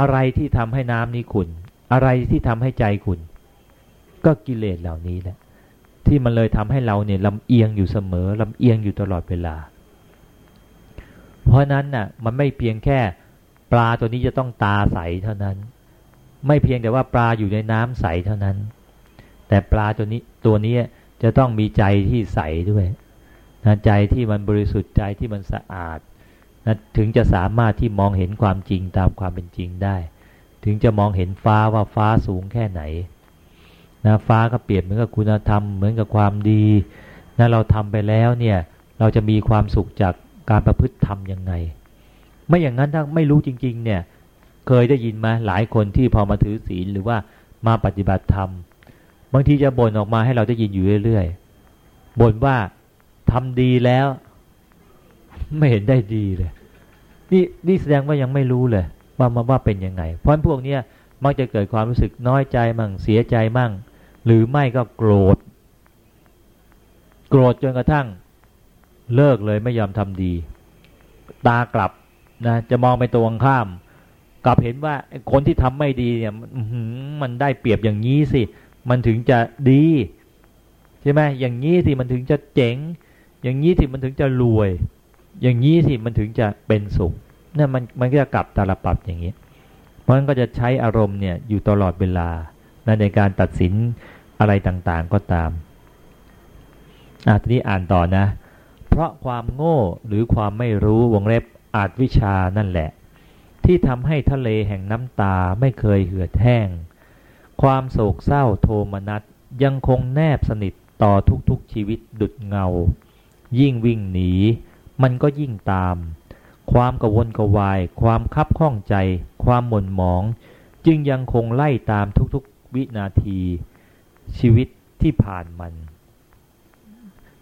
อะไรที่ทำให้น้ำนี้ขุนอะไรที่ทำให้ใจขุนก็กิเลสเหล่านี้แหละที่มันเลยทำให้เราเนี่ยลำเอียงอยู่เสมอลำเอียงอยู่ตลอดเวลา เพราะนั้นน่ะมันไม่เพียงแค่ปลาตัวนี้จะต้องตาใสเท่านั้น ไม่เพียงแต่ว่าปลาอยู่ในน้ำใสเท่านั้น แต่ปลาตัวนี้ตัวนี้จะต้องมีใจที่ใสด้วยนะใจที่มันบริสุทธิ์ใจที่มันสะอาด นะถึงจะสามารถที่มองเห็นความจริงตามความเป็นจริงได้ ถึงจะมองเห็นฟ้าว่าฟ้าสูงแค่ไหนนะฟ้าก็เปรียบเหมือนกับคุณธรรมเหมือนกับความดีนะเราทำไปแล้วเนี่ยเราจะมีความสุขจากการประพฤติธรรมยังไง ไม่อย่างนั้นถ้าไม่รู้จริง ๆ เนี่ยเคยได้ยินมาหลายคนที่พอมาถือศีลหรือว่ามาปฏิบัติธรรมบางทีจะบ่นออกมาให้เราได้ยินอยู่เรื่อยๆบ่นว่าทำดีแล้ว ไม่เห็นได้ดีเลย นี่นี่แสดงว่ายังไม่รู้เลย ว่ามาว่าเป็นยังไง เพราะพวกเนี้ยมักจะเกิดความรู้สึกน้อยใจมั่งเสียใจมั่ง หรือไม่ก็โกรธ โกรธจนกระทั่ง เลิกเลยไม่ยอมทำดี ตากลับนะจะมองไปตรงข้าม กลับเห็นว่าคนที่ทำไม่ดีเนี่ยมันได้เปรียบอย่างนี้สิ มันถึงจะดีใช่ไหมอย่างนี้สิมันถึงจะเจ๋ง อย่างนี้สิมันถึงจะรวย อย่างนี้สิมันถึงจะเป็นสุขนี่มันมันก็จะกลับตาลปับอย่างนี้ เพราะฉะนั้นก็จะใช้อารมณ์เนี่ยอยู่ตลอดเวลาในการตัดสินอะไรต่างๆก็ตามอะทีนี้อ่านต่อนะ เพราะความโง่หรือความไม่รู้วงเล็บอาจวิชานั่นแหละ ที่ทำให้ทะเลแห่งน้ำตาไม่เคยเหือดแห้ง ความโศกเศร้าโทมนัสยังคงแนบสนิทต่อทุกๆชีวิตดุดเงา ยิ่งวิ่งหนี มันก็ยิ่งตาม ความกวนกวาย ความคับข้องใจ ความหม่นหมอง จึงยังคงไล่ตามทุกๆวินาที ชีวิตที่ผ่านมัน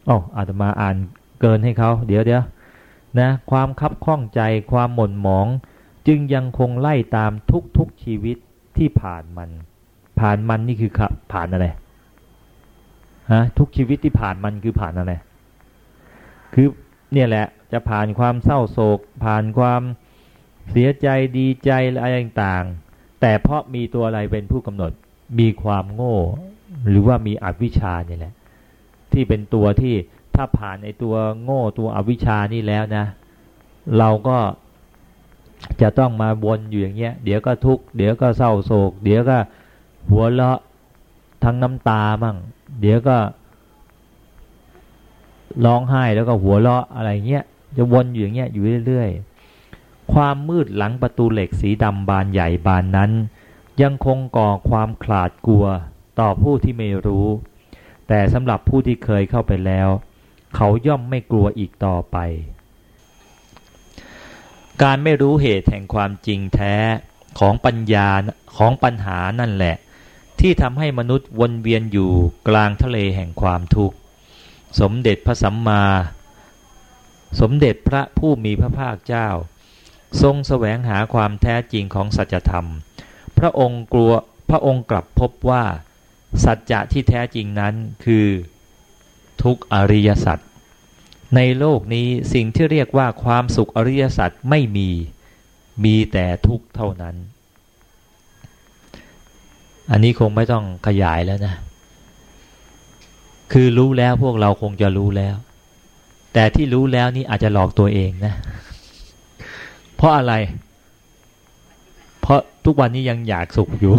อ๋ออาตมาอ่านเกินให้เขา เดี๋ยวเดี๋ยวนะความคับข้องใจ ความหม่นหมอง จึงยังคงไล่ตามทุกๆชีวิตที่ผ่านมัน ผ่านมันนี่คือผ่านอะไรฮะทุกชีวิตที่ผ่านมันคือผ่านอะไรคือ เนี่ยแหละจะผ่านความเศร้าโศก ผ่านความเสียใจดีใจอะไรต่างๆ แต่เพราะมีตัวอะไรเป็นผู้กำหนดมีความโง่ หรือว่ามีอวิชชาเนี่ยแหละ ที่เป็นตัวที่ถ้าผ่านในตัวโง่ตัวอวิชชานี่แล้วนะ เราก็จะต้องมาวนอยู่อย่างเงี้ย เดี๋ยวก็ทุกข์เดี๋ยวก็เศร้าโศก เดี๋ยวก็หัวเราะทั้งน้ำตามั่ง เดี๋ยวก็ ร้องไห้แล้วก็หัวเราะอะไรเงี้ยจะวนอยู่อย่างเงี้ยอยู่เรื่อยๆ ความมืดหลังประตูเหล็กสีดำบานใหญ่บานนั้น ยังคงก่อความขลาดกลัวต่อผู้ที่ไม่รู้ แต่สำหรับผู้ที่เคยเข้าไปแล้ว เขาย่อมไม่กลัวอีกต่อไป การไม่รู้เหตุแห่งความจริงแท้ของปัญญาของปัญหานั่นแหละ ที่ทำให้มนุษย์วนเวียนอยู่กลางทะเลแห่งความทุกข์ สมเด็จพระสัมมา สมเด็จพระผู้มีพระภาคเจ้า ทรงแสวงหาความแท้จริงของสัจธรรม พระองค์กลัวพระองค์กลับพบว่า สัจจะที่แท้จริงนั้นคือ ทุกอริยสัจในโลกนี้สิ่งที่เรียกว่าความสุขอริยสัจไม่มี มีแต่ทุกเท่านั้น อันนี้คงไม่ต้องขยายแล้วนะ คือรู้แล้วพวกเราคงจะรู้แล้ว แต่ที่รู้แล้วนี่อาจจะหลอกตัวเองนะ เพราะอะไร เพราะทุกวันนี้ยังอยากสุขอยู่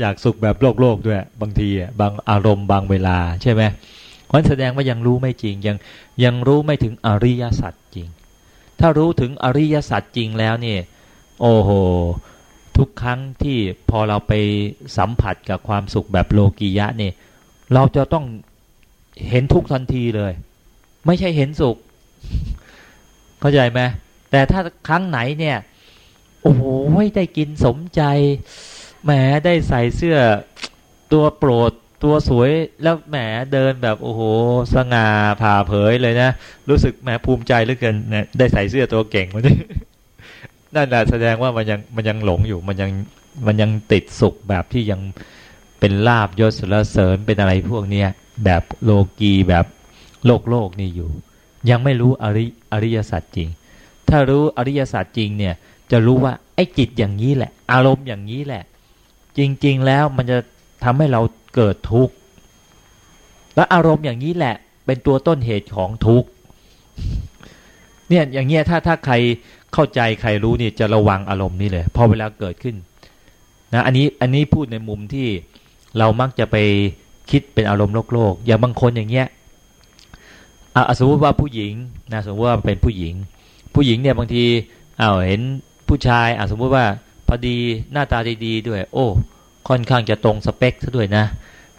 อยากสุขแบบโลกโลกด้วย บางทีบางอารมณ์บางเวลาใช่ไหมเพราะแสดงว่ายังรู้ไม่จริง ยังยังรู้ไม่ถึงอริยสัจจริง ถ้ารู้ถึงอริยสัจจริงแล้วเนี่ย โอ้โหทุกครั้งที่พอเราไปสัมผัสกับความสุขแบบโลกียะเนี่ย เราจะต้องเห็นทุกทันทีเลย ไม่ใช่เห็นสุข เข้าใจไหมแต่ถ้าครั้งไหนเนี่ย โอ้โหได้กินสมใจแหมได้ใส่เสื้อตัวโปรดตัวสวยแล้วแหมเดินแบบโอ้โหสง่าผ่าเผยเลยนะ รู้สึกแหมภูมิใจเหลือเกินได้ใส่เสื้อตัวเก่งมาด้วยนั่นแหละแสดงว่ามันยังมันยังหลงอยู่มันยังมันยังติดสุขแบบที่ยัง เป็นลาบยศสรเสริญเป็นอะไรพวกเนี้ยแบบโลกีแบบโลกโลกนี่อยู่ ยังไม่รู้อริอริยสัจจริง ถ้ารู้อริยสัจจริงเนี่ยจะรู้ว่าไอ้จิตอย่างนี้แหละ อารมณ์อย่างนี้แหละ จริง ๆ แล้วมันจะทำให้เราเกิดทุกข์และอารมณ์อย่างนี้แหละ เป็นตัวต้นเหตุของทุกข์เนี่ยอย่างเงี้ยถ้าถ้าใครเข้าใจใครรู้นี่จะระวังอารมณ์นี้เลยพอเวลาเกิดขึ้นนะอันนี้อันนี้พูดในมุมที่ เรามักจะไปคิดเป็นอารมณ์โลกโลกอย่างบางคนอย่างเงี้ยอสมมติว่าผู้หญิงนะสมมติว่าเป็นผู้หญิง ผู้หญิงเนี่ยบางทีอ้าวเห็นผู้ชายอะสมมติว่าพอดีหน้าตาดีๆด้วย โอ้ ค่อนข้างจะตรงสเปคซะด้วยนะ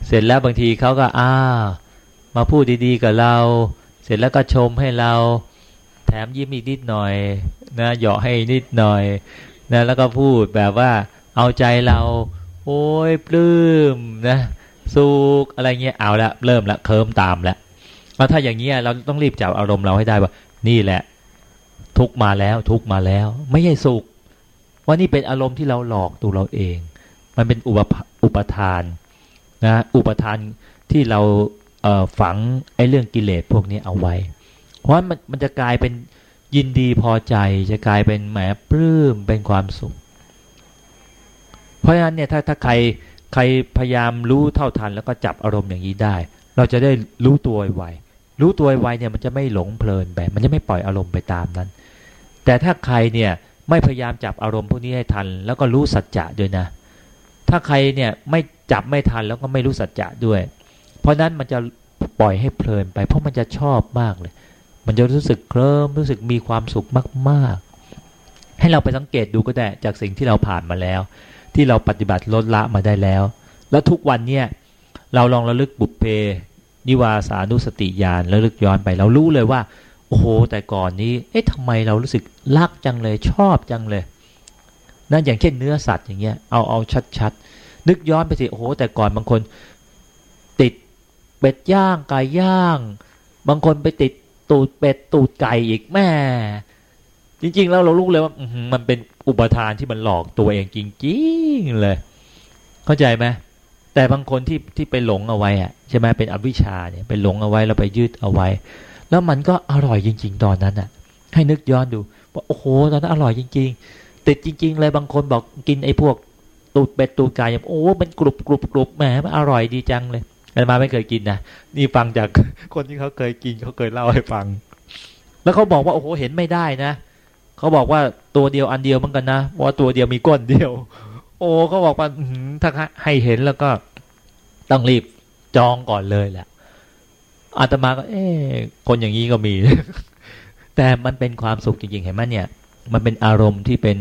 เสร็จแล้วบางทีเขาก็อ้ามาพูดดีๆกับเรา เสร็จแล้วก็ชมให้เราแถมยิ้มอีกนิดหน่อยนะเหยาะให้นิดหน่อยนะแล้วก็พูดแบบว่าเอาใจเรา โอ้ยปลื้มนะสุกอะไรเงี้ยเอาละเริ่มละเคิมตามละแล้วถ้าอย่างเงี้ยเราต้องรีบจับอารมณ์เราให้ได้ว่า นี่แหละ ทุกมาแล้ว ทุกมาแล้ว ไม่ใช่สุขว่านี่เป็นอารมณ์ที่เราหลอกตัวเราเอง มันเป็นอุปอุปทานนะอุปทานที่เราเฝังไอ้เรื่องกิเลสพวกนี้เอาไว้ เพราะมันมันจะกลายเป็นยินดีพอใจ จะกลายเป็นแหมปลื้มเป็นความสุข ราะฉะนั้นเนี่ยถ้าถ้าใครใครพยายามรู้เท่าทันแล้วก็จับอารมณ์อย่างนี้ได้ เราจะได้รู้ตัวไวรู้ตัวไวเนี่ยมันจะไม่หลงเพลินไปมันจะไม่ปล่อยอารมณ์ไปตามนั้น แต่ถ้าใครเนี่ยไม่พยายามจับอารมณ์พวกนี้ให้ทัน แล้วก็รู้สัจจะด้วยนะ ถ้าใครเนี่ยไม่จับไม่ทันแล้วก็ไม่รู้สัจจะด้วย เพราะนั้นมันจะปล่อยให้เพลินไป เพราะมันจะชอบมากเลย มันจะรู้สึกเคลิ้มรู้สึกมีความสุขมาก ๆ ให้เราไปสังเกตดูก็ได้จากสิ่งที่เราผ่านมาแล้ว ที่เราปฏิบัติลดละมาได้แล้ว แล้วทุกวันเนี่ยเราลองระลึกบุพเพ นิวาสานุสติญาณระลึกย้อนไป เรารู้เลยว่า โอ้โหแต่ก่อนนี้ เอ๊ะทำไมเรารู้สึกรักจังเลยชอบจังเลยนั่นอย่างเช่นเนื้อสัตว์อย่างเงี้ยเอาเอาชัดๆนึกย้อนไปสิโอ้โหแต่ก่อนบางคนติดเป็ดย่างไก่ย่าง บางคนไปติดตูดเป็ดตูดไก่อีกแม่ จริง ๆ แล้วเรารู้เลยว่ามันเป็นอุปทานที่มันหลอกตัวเองจริงๆเลย เข้าใจไหมแต่บางคนที่ที่ไปหลงเอาไว้อะใช่ไหมเป็นอวิชชาเนี่ยไปหลงเอาไว้แล้วไปยึดเอาไว้ แล้วมันก็อร่อยจริง ๆ ตอนนั้นอะ ให้นึกย้อนดู ว่าโอ้โหตอนนั้นอร่อยจริงๆติดจริง ๆ เลยบางคนบอกกินไอ้พวกตูดเป็ดตูดไก่โอ้มันกรุบกรุบกรุบแหมมันอร่อยดีจังเลยอามาไม่เคยกินนะนี่ฟังจากคนที่เขาเคยกินเขาเคยเล่าให้ฟัง แล้วเขาบอกว่าโอ้โหเห็นไม่ได้นะ เขาบอกว่าตัวเดียวอันเดียวเหมือนกันนะว่าตัวเดียวมีก้นเดียว โอ้เขาบอกว่าถ้าให้เห็นแล้วก็ต้องรีบจองก่อนเลยแหละอาตมาก็ เอ๊คนอย่างนี้ก็มี แต่มันเป็นความสุขจริงๆเห็นไหมเนี่ย มันเป็นอารมณ์ที่เป็น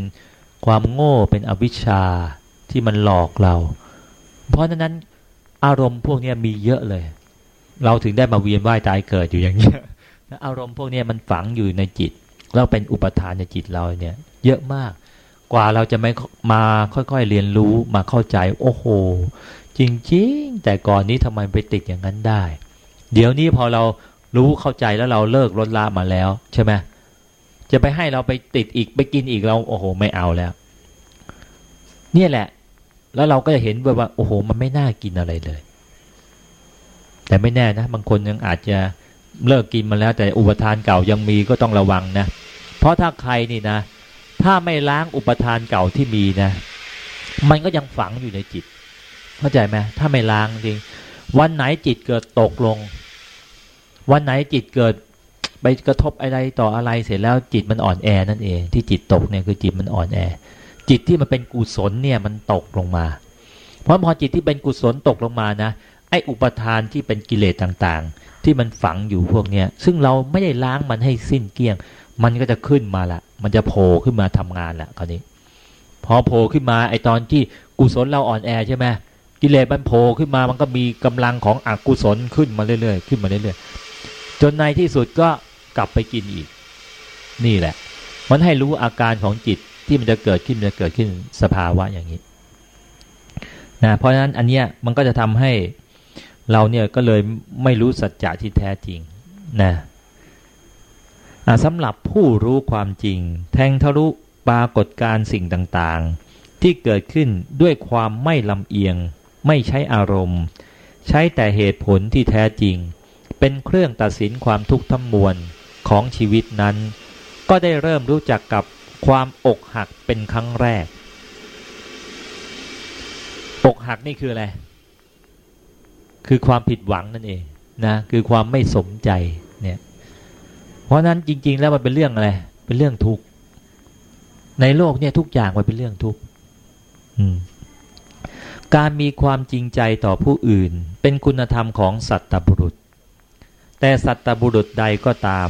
ความโง่เป็นอวิชชาที่มันหลอกเรา เพราะฉะนั้นอารมณ์พวกนี้มีเยอะเลย เราถึงได้มาเวียนว่ายตายเกิดอยู่อย่างเงี้ยอารมณ์พวกนี้มันฝังอยู่ในจิต เราเป็นอุปทานในจิตเราเนี่ย เยอะมาก กว่าเราจะไม่มาค่อยๆเรียนรู้มาเข้าใจ โอ้โห จริงๆ แต่ก่อนนี้ทำไมไปติดอย่างนั้นได้ เดี๋ยวนี้พอเรารู้เข้าใจแล้วเราเลิกลดละมาแล้ว ใช่ไหมจะไปให้เราไปติดอีกไปกินอีกเรา โอ้โห ไม่เอาแล้ว เนี่ยแหละ แล้วเราก็จะเห็นว่าโอ้โห มันไม่น่ากินอะไรเลย แต่ไม่แน่นะ บางคนยังอาจจะ เลิกกินมาแล้ว แต่อุปทานเก่ายังมีก็ต้องระวังนะ เพราะถ้าใครนี่นะ ถ้าไม่ล้างอุปทานเก่าที่มีนะ มันก็ยังฝังอยู่ในจิต เข้าใจไหมถ้าไม่ล้างจริง วันไหนจิตเกิดตกลง วันไหนจิตเกิดไปกระทบอะไรต่ออะไรเสร็จแล้วจิตมันอ่อนแอนั่นเอง ที่จิตตกเนี่ยคือจิตมันอ่อนแอ จิตที่มันเป็นกุศลเนี่ยมันตกลงมา เพราะพอจิตที่เป็นกุศลตกลงมานะไอ้อุปทานที่เป็นกิเลสต่าง ที่มันฝังอยู่พวกเนี้ยซึ่งเราไม่ได้ล้างมันให้สิ้นเกลี้ยง มันก็จะขึ้นมาละมันจะโผล่ขึ้นมาทำงานละคราวนี้ พอโผล่ขึ้นมาไอตอนที่กุศลเราอ่อนแอใช่ไหมกิเลสมันโผล่ขึ้นมามันก็มีกำลังของอกุศลขึ้นมาเรื่อยๆขึ้นมาเรื่อยๆจนในที่สุดก็กลับไปกินอีก นี่แหละ มันให้รู้อาการของจิตที่มันจะเกิดขึ้นมันจะเกิดขึ้นสภาวะอย่างนี้นะเพราะฉะนั้นอันเนี้ยมันก็จะทำให้ เราเนี่ยก็เลยไม่รู้สัจจะที่แท้จริงนะสำหรับผู้รู้ความจริง แทงทะลุปรากฏการสิ่งต่างๆ ที่เกิดขึ้นด้วยความไม่ลำเอียง ไม่ใช้อารมณ์ ใช้แต่เหตุผลที่แท้จริง เป็นเครื่องตัดสินความทุกข์ทั้งมวลของชีวิตนั้น ก็ได้เริ่มรู้จักกับความอกหักเป็นครั้งแรก อกหักนี่คืออะไร คือความผิดหวังนั่นเองนะคือความไม่สมใจเนี่ยเพราะนั้นจริง ๆ แล้วมันเป็นเรื่องอะไรเป็นเรื่องทุกข์ในโลกเนี่ยทุกอย่างมันเป็นเรื่องทุกข์การมีความจริงใจต่อผู้อื่น เป็นคุณธรรมของสัตตบุรุษ แต่สัตตบุรุษใดก็ตาม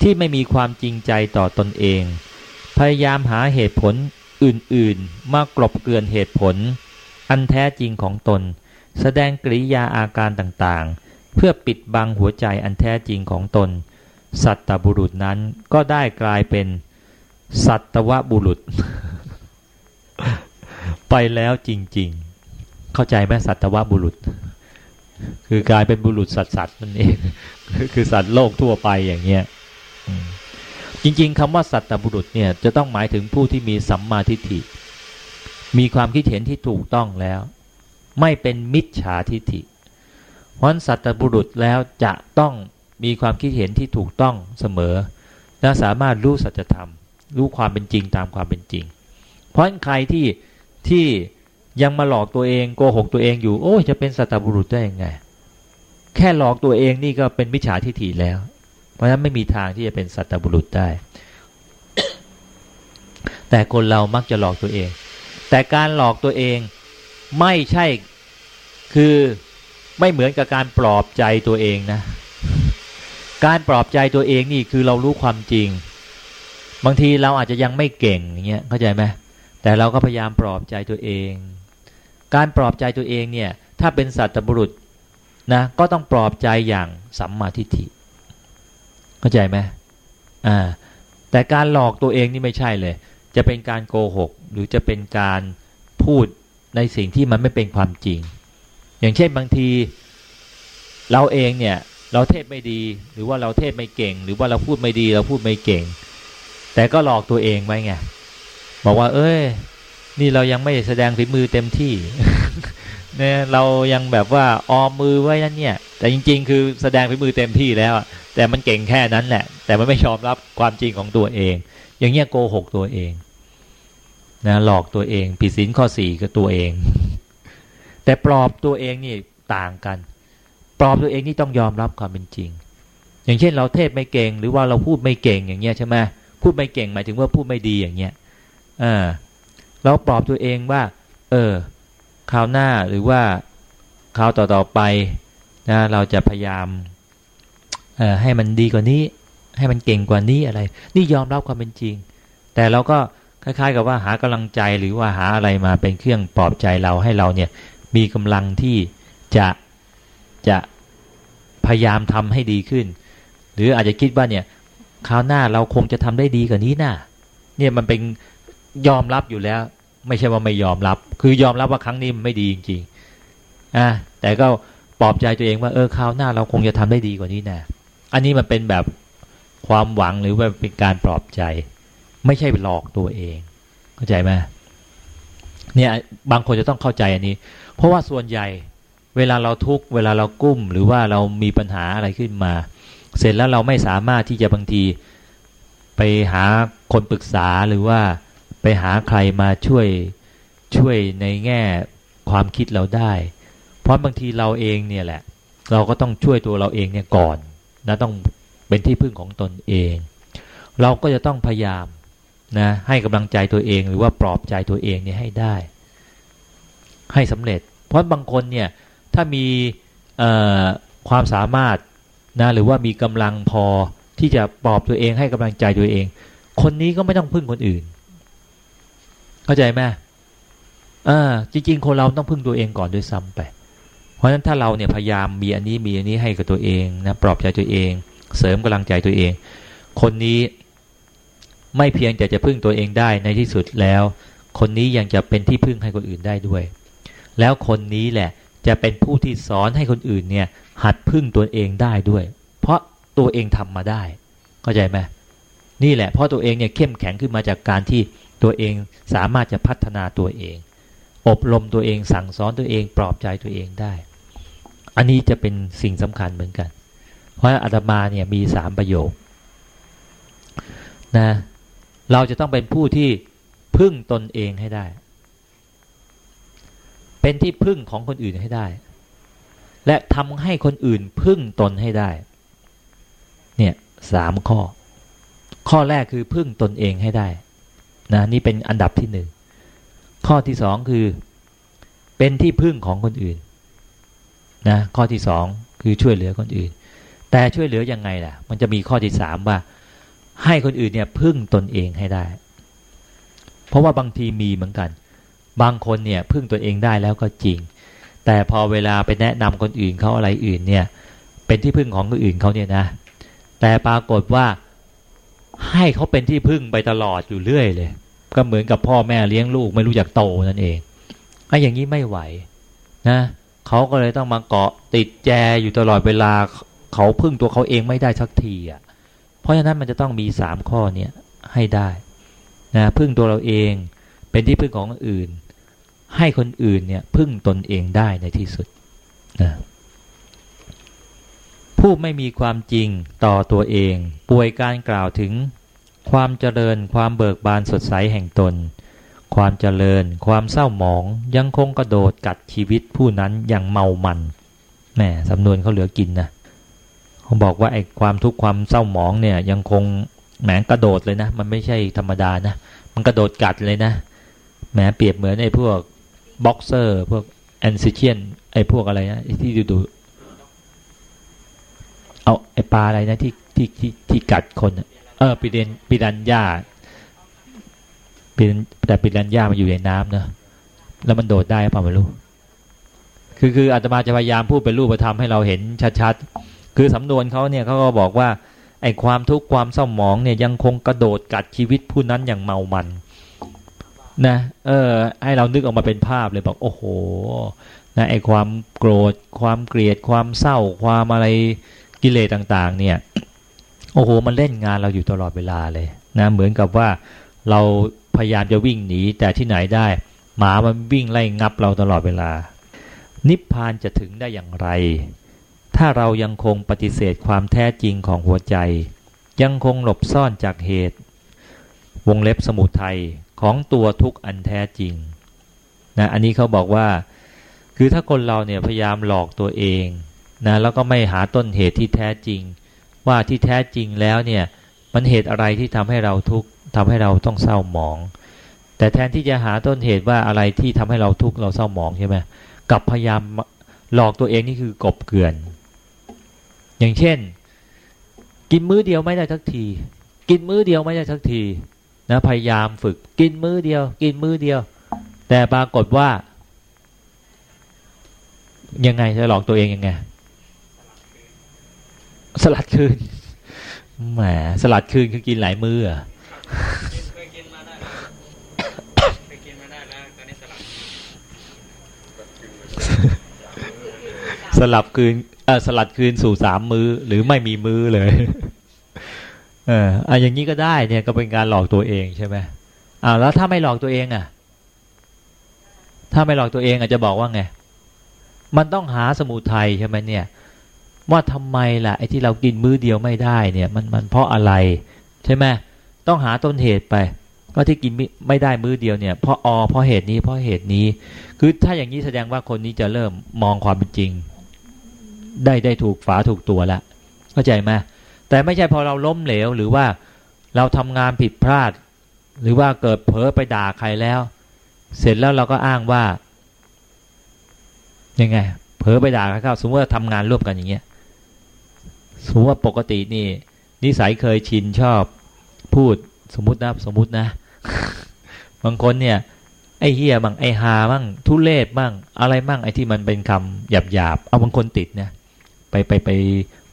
ที่ไม่มีความจริงใจต่อตนเอง พยายามหาเหตุผลอื่นๆ มากรบเกลื่อนเหตุผล อันแท้จริงของตน แสดงกริยาอาการต่างๆ เพื่อปิดบังหัวใจอันแท้จริงของตน สัตตบุรุษนั้นก็ได้กลายเป็น สัตวบุรุษ ไปแล้วจริงๆ เข้าใจไหมสัตวบุรุษ คือกลายเป็นบุรุษสัตว์สัตว์นั่นเองคือสัตว์โลกทั่วไปอย่างเงี้ยจริงๆคำว่าสัตบุรุษเนี่ยจะต้องหมายถึงผู้ที่มีสัมมาทิฏฐิ มีความคิดเห็นที่ถูกต้องแล้ว ไม่เป็นมิจฉาทิฏฐิเพราะสัตบุรุษแล้วจะต้องมีความคิดเห็นที่ถูกต้องเสมอ และสามารถรู้สัจธรรม รู้ความเป็นจริงตามความเป็นจริง เพราะใครที่ที่ยังมาหลอกตัวเองโกหกตัวเองอยู่โอ้จะเป็นสัตบุรุษได้ยังไง แค่หลอกตัวเองนี่ก็เป็นมิจฉาทิฏฐิแล้ว เพราะฉะนั้นไม่มีทางที่จะเป็นสัตบุรุษได้ แต่คนเรามักจะหลอกตัวเอง แต่การหลอกตัวเอง ไม่ใช่คือไม่เหมือนกับการปลอบใจตัวเองนะ การปลอบใจตัวเองนี่คือเรารู้ความจริง บางทีเราอาจจะยังไม่เก่งอย่างเงี้ยเข้าใจไหมแต่เราก็พยายามปลอบใจตัวเอง การปลอบใจตัวเองเนี่ย ถ้าเป็นสัตบุรุษนะก็ต้องปลอบใจอย่างสัมมาทิฏฐิ เข้าใจไหมอ่าแต่การหลอกตัวเองนี่ไม่ใช่เลย จะเป็นการโกหก หรือจะเป็นการพูด ในสิ่งที่มันไม่เป็นความจริง อย่างเช่นบางทีเราเองเนี่ยเราเทศไม่ดี หรือว่าเราเทศไม่เก่ง หรือว่าเราพูดไม่ดีเราพูดไม่เก่ง แต่ก็หลอกตัวเองไว้ไงบอกว่า เอ้ย นี่เรายังไม่แสดงฝีมือเต็มที่เนี่ยเรายังแบบว่าออมมือไว้นั่นเนี่ย แต่จริง ๆ คือแสดงฝีมือเต็มที่แล้ว แต่มันเก่งแค่นั้นแหละ แต่มันไม่ยอมรับความจริงของตัวเอง อย่างเงี้ยโกหกตัวเอง นะหลอกตัวเองผิดศีลข้อสี่ก็ตัวเอง แต่ปลอบตัวเองนี่ต่างกัน ปลอบตัวเองนี่ต้องยอมรับความเป็นจริง อย่างเช่นเราเทศไม่เก่ง หรือว่าเราพูดไม่เก่งอย่างเงี้ยใช่ไหมพูดไม่เก่งหมายถึงว่าพูดไม่ดีอย่างเงี้ยอ่าเราปลอบตัวเองว่า เออคราวหน้าหรือว่าคราวต่อๆไปนะเราจะพยายามเอ่อให้มันดีกว่านี้ ให้มันเก่งกว่านี้อะไร นี่ยอมรับความเป็นจริง แต่เราก็ คล้ายๆ กับว่าหากำลังใจหรือว่าหาอะไรมาเป็นเครื่องปลอบใจเราให้เราเนี่ยมีกำลังที่จะจะพยายามทำให้ดีขึ้น หรืออาจจะคิดว่าเนี่ยคราวหน้าเราคงจะทำได้ดีกว่านี้นะเนี่ยมันเป็นยอมรับอยู่แล้ว ไม่ใช่ว่าไม่ยอมรับ คือยอมรับว่าครั้งนี้มันไม่ดีจริงๆอะแต่ก็ปลอบใจตัวเองว่าเออคราวหน้าเราคงจะทำได้ดีกว่านี้แน่อันนี้มันเป็นแบบความหวังหรือว่าเป็นการปลอบใจ ไม่ใช่หลอกตัวเอง เข้าใจไหมเนี่ยบางคนจะต้องเข้าใจอันนี้ เพราะว่าส่วนใหญ่เวลาเราทุกข์เวลาเรากุ้ม หรือว่าเรามีปัญหาอะไรขึ้นมา เสร็จแล้วเราไม่สามารถที่จะบางทีไปหาคนปรึกษาหรือว่าไปหาใครมาช่วยช่วยในแง่ความคิดเราได้ เพราะบางทีเราเองเนี่ยแหละ เราก็ต้องช่วยตัวเราเองเนี่ยก่อนนะต้องเป็นที่พึ่งของตนเอง เราก็จะต้องพยายาม นะให้กำลังใจตัวเองหรือว่าปลอบใจตัวเองเนี่ยให้ได้ ให้สำเร็จ เพราะบางคนเนี่ยถ้ามีความสามารถนะหรือว่ามีกำลังพอที่จะปลอบตัวเองให้กำลังใจตัวเอง คนนี้ก็ไม่ต้องพึ่งคนอื่น เข้าใจไหมอ่าจริงๆ คนเราต้องพึ่งตัวเองก่อนด้วยซ้ำไป เพราะฉะนั้นถ้าเราเนี่ยพยายามมีอันนี้มีอันนี้ให้กับตัวเองนะปลอบใจตัวเอง เสริมกำลังใจตัวเอง คนนี้ ไม่เพียงแต่จะพึ่งตัวเองได้ในที่สุดแล้ว คนนี้ยังจะเป็นที่พึ่งให้คนอื่นได้ด้วย แล้วคนนี้แหละจะเป็นผู้ที่สอนให้คนอื่นเนี่ยหัดพึ่งตัวเองได้ด้วย เพราะตัวเองทำมาได้เข้าใจไหมนี่แหละเพราะตัวเองเนี่ยเข้มแข็งขึ้นมาจากการที่ตัวเองสามารถจะพัฒนาตัวเอง อบรมตัวเองสั่งสอนตัวเองปลอบใจตัวเองได้ อันนี้จะเป็นสิ่งสำคัญเหมือนกัน เพราะอาตมาเนี่ยมีสามประโยคนะ เราจะต้องเป็นผู้ที่พึ่งตนเองให้ได้ เป็นที่พึ่งของคนอื่นให้ได้ และทำให้คนอื่นพึ่งตนให้ได้ เนี่ยสามข้อ ข้อแรกคือพึ่งตนเองให้ได้นะนี่เป็นอันดับที่หนึ่งข้อที่สองคือ เป็นที่พึ่งของคนอื่นนะข้อที่สองคือช่วยเหลือคนอื่น แต่ช่วยเหลือยังไงล่ะ มันจะมีข้อที่สามว่า ให้คนอื่นเนี่ยพึ่งตนเองให้ได้ เพราะว่าบางทีมีเหมือนกัน บางคนเนี่ยพึ่งตัวเองได้แล้วก็จริง แต่พอเวลาไปแนะนำคนอื่นเขาอะไรอื่นเนี่ย เป็นที่พึ่งของคนอื่นเขาเนี่ยนะ แต่ปรากฏว่าให้เขาเป็นที่พึ่งไปตลอดอยู่เรื่อยเลย ก็เหมือนกับพ่อแม่เลี้ยงลูกไม่รู้จักโตนั่นเองไอ้อย่างนี้ไม่ไหวนะเขาก็เลยต้องมาเกาะติดแจอยู่ตลอดเวลา เขาพึ่งตัวเขาเองไม่ได้สักทีอะ เพราะฉะนั้นมันจะต้องมีสามข้อเนี้ยให้ได้นะพึ่งตัวเราเองเป็นที่พึ่งของอื่น ให้คนอื่นเนี่ยพึ่งตนเองได้ในที่สุดนะผู้ไม่มีความจริงต่อตัวเอง ป่วยการกล่าวถึง ความเจริญความเบิกบานสดใสแห่งตน ความเจริญความเศร้าหมองยังคงกระโดดกัดชีวิตผู้นั้นอย่างเมามันแหมสำนวนเขาเหลือกินนะ เขาบอกว่าไอ้ความทุกข์ความเศร้าหมองเนี่ย ยังคงแหมกระโดดเลยนะ มันไม่ใช่ธรรมดานะ มันกระโดดกัดเลยนะแหมเปรียบเหมือนไอ้พวกบ็อกเซอร์ พวกอัลเซเชียนไอ้พวกอะไรนะที่ดูดูเอาไอ้ปลาอะไรนะที่ที่ที่ที่กัดคนเออปิเดนปิรันยาปิแต่ปิรันยามันอยู่ในน้ำเนะแล้วมันโดดได้ป่ะไม่รู้คือคืออาตมาจะพยายามพูดเป็นรูปธรรมให้เราเห็นชัดๆ คือสำนวนเขาเนี่ยเขาก็บอกว่าไอ้ความทุกข์ความเศร้าหมองเนี่ยยังคงกระโดดกัดชีวิตผู้นั้นอย่างเมามันนะเออให้เรานึกออกมาเป็นภาพเลยบอกโอ้โหนะไอ้ความโกรธ ความเกลียด ความเศร้า ความอะไรกิเลสต่าง ๆ เนี่ยโอ้โหมันเล่นงานเราอยู่ตลอดเวลาเลยนะเหมือนกับว่าเราพยายามจะวิ่งหนีแต่ที่ไหนได้ หมามันวิ่งไล่งับเราตลอดเวลา นิพพานจะถึงได้อย่างไร ถ้าเรายังคงปฏิเสธความแท้จริงของหัวใจ ยังคงหลบซ่อนจากเหตุ วงเล็บสมุทัยของตัวทุกอันแท้จริงนะอันนี้เขาบอกว่า คือถ้าคนเราเนี่ยพยายามหลอกตัวเองนะแล้วก็ไม่หาต้นเหตุที่แท้จริง ว่าที่แท้จริงแล้วเนี่ยมันเหตุอะไรที่ทำให้เราทุกข์ทำให้เราต้องเศร้าหมอง แต่แทนที่จะหาต้นเหตุว่าอะไรที่ทำให้เราทุกข์เราเศร้าหมองใช่ไหมกับพยายามหลอกตัวเองนี่คือกบเกลื่อน อย่างเช่น กินมื้อเดียวไม่ได้สักที กินมื้อเดียวไม่ได้สักทีนะพยายามฝึก กินมื้อเดียว กินมื้อเดียว แต่ปรากฏว่า ยังไงจะหลอกตัวเองยังไง สลัดคืนแหมสลัดคืนคือกินหลายมืออ สลับคืนสลัดคืนสู่สามมือหรือไม่มีมือเลย เอออะอย่างนี้ก็ได้เนี่ยก็เป็นการหลอกตัวเองใช่ไหมอ่าแล้วถ้าไม่หลอกตัวเองอะ ถ้าไม่หลอกตัวเองอาจจะบอกว่าไงมันต้องหาสมุทัยใช่ไหมเนี่ย ว่าทำไมล่ะไอ้ที่เรากินมื้อเดียวไม่ได้เนี่ย มันมันเพราะอะไร ใช่ไหมต้องหาต้นเหตุไปว่าที่กินไม่ได้มื้อเดียวเนี่ยเพราะอเพราะเหตุนี้เพราะเหตุนี้ คือถ้าอย่างนี้แสดงว่าคนนี้จะเริ่มมองความเป็นจริง ได้ได้ถูกฝาถูกตัวแล้วเข้าใจไหมแต่ไม่ใช่พอเราล้มเหลวหรือว่าเราทำงานผิดพลาด หรือว่าเกิดเผลอไปด่าใครแล้ว เสร็จแล้วเราก็อ้างว่ายังไงเผลอไปด่าเขาสมมติว่าทำงานร่วมกันอย่างเงี้ยสมมติว่าปกตินี่ นิสัยเคยชินชอบ พูดสมมตินะสมมตินะ บางคนเนี่ยไอ้เฮียบ้างไอ้ฮาบ้างทุเลศบ้างอะไรบ้างไอ้ที่มันเป็นคำหยาบหยาบเอาบางคนติดเนี่ย ไปไปไป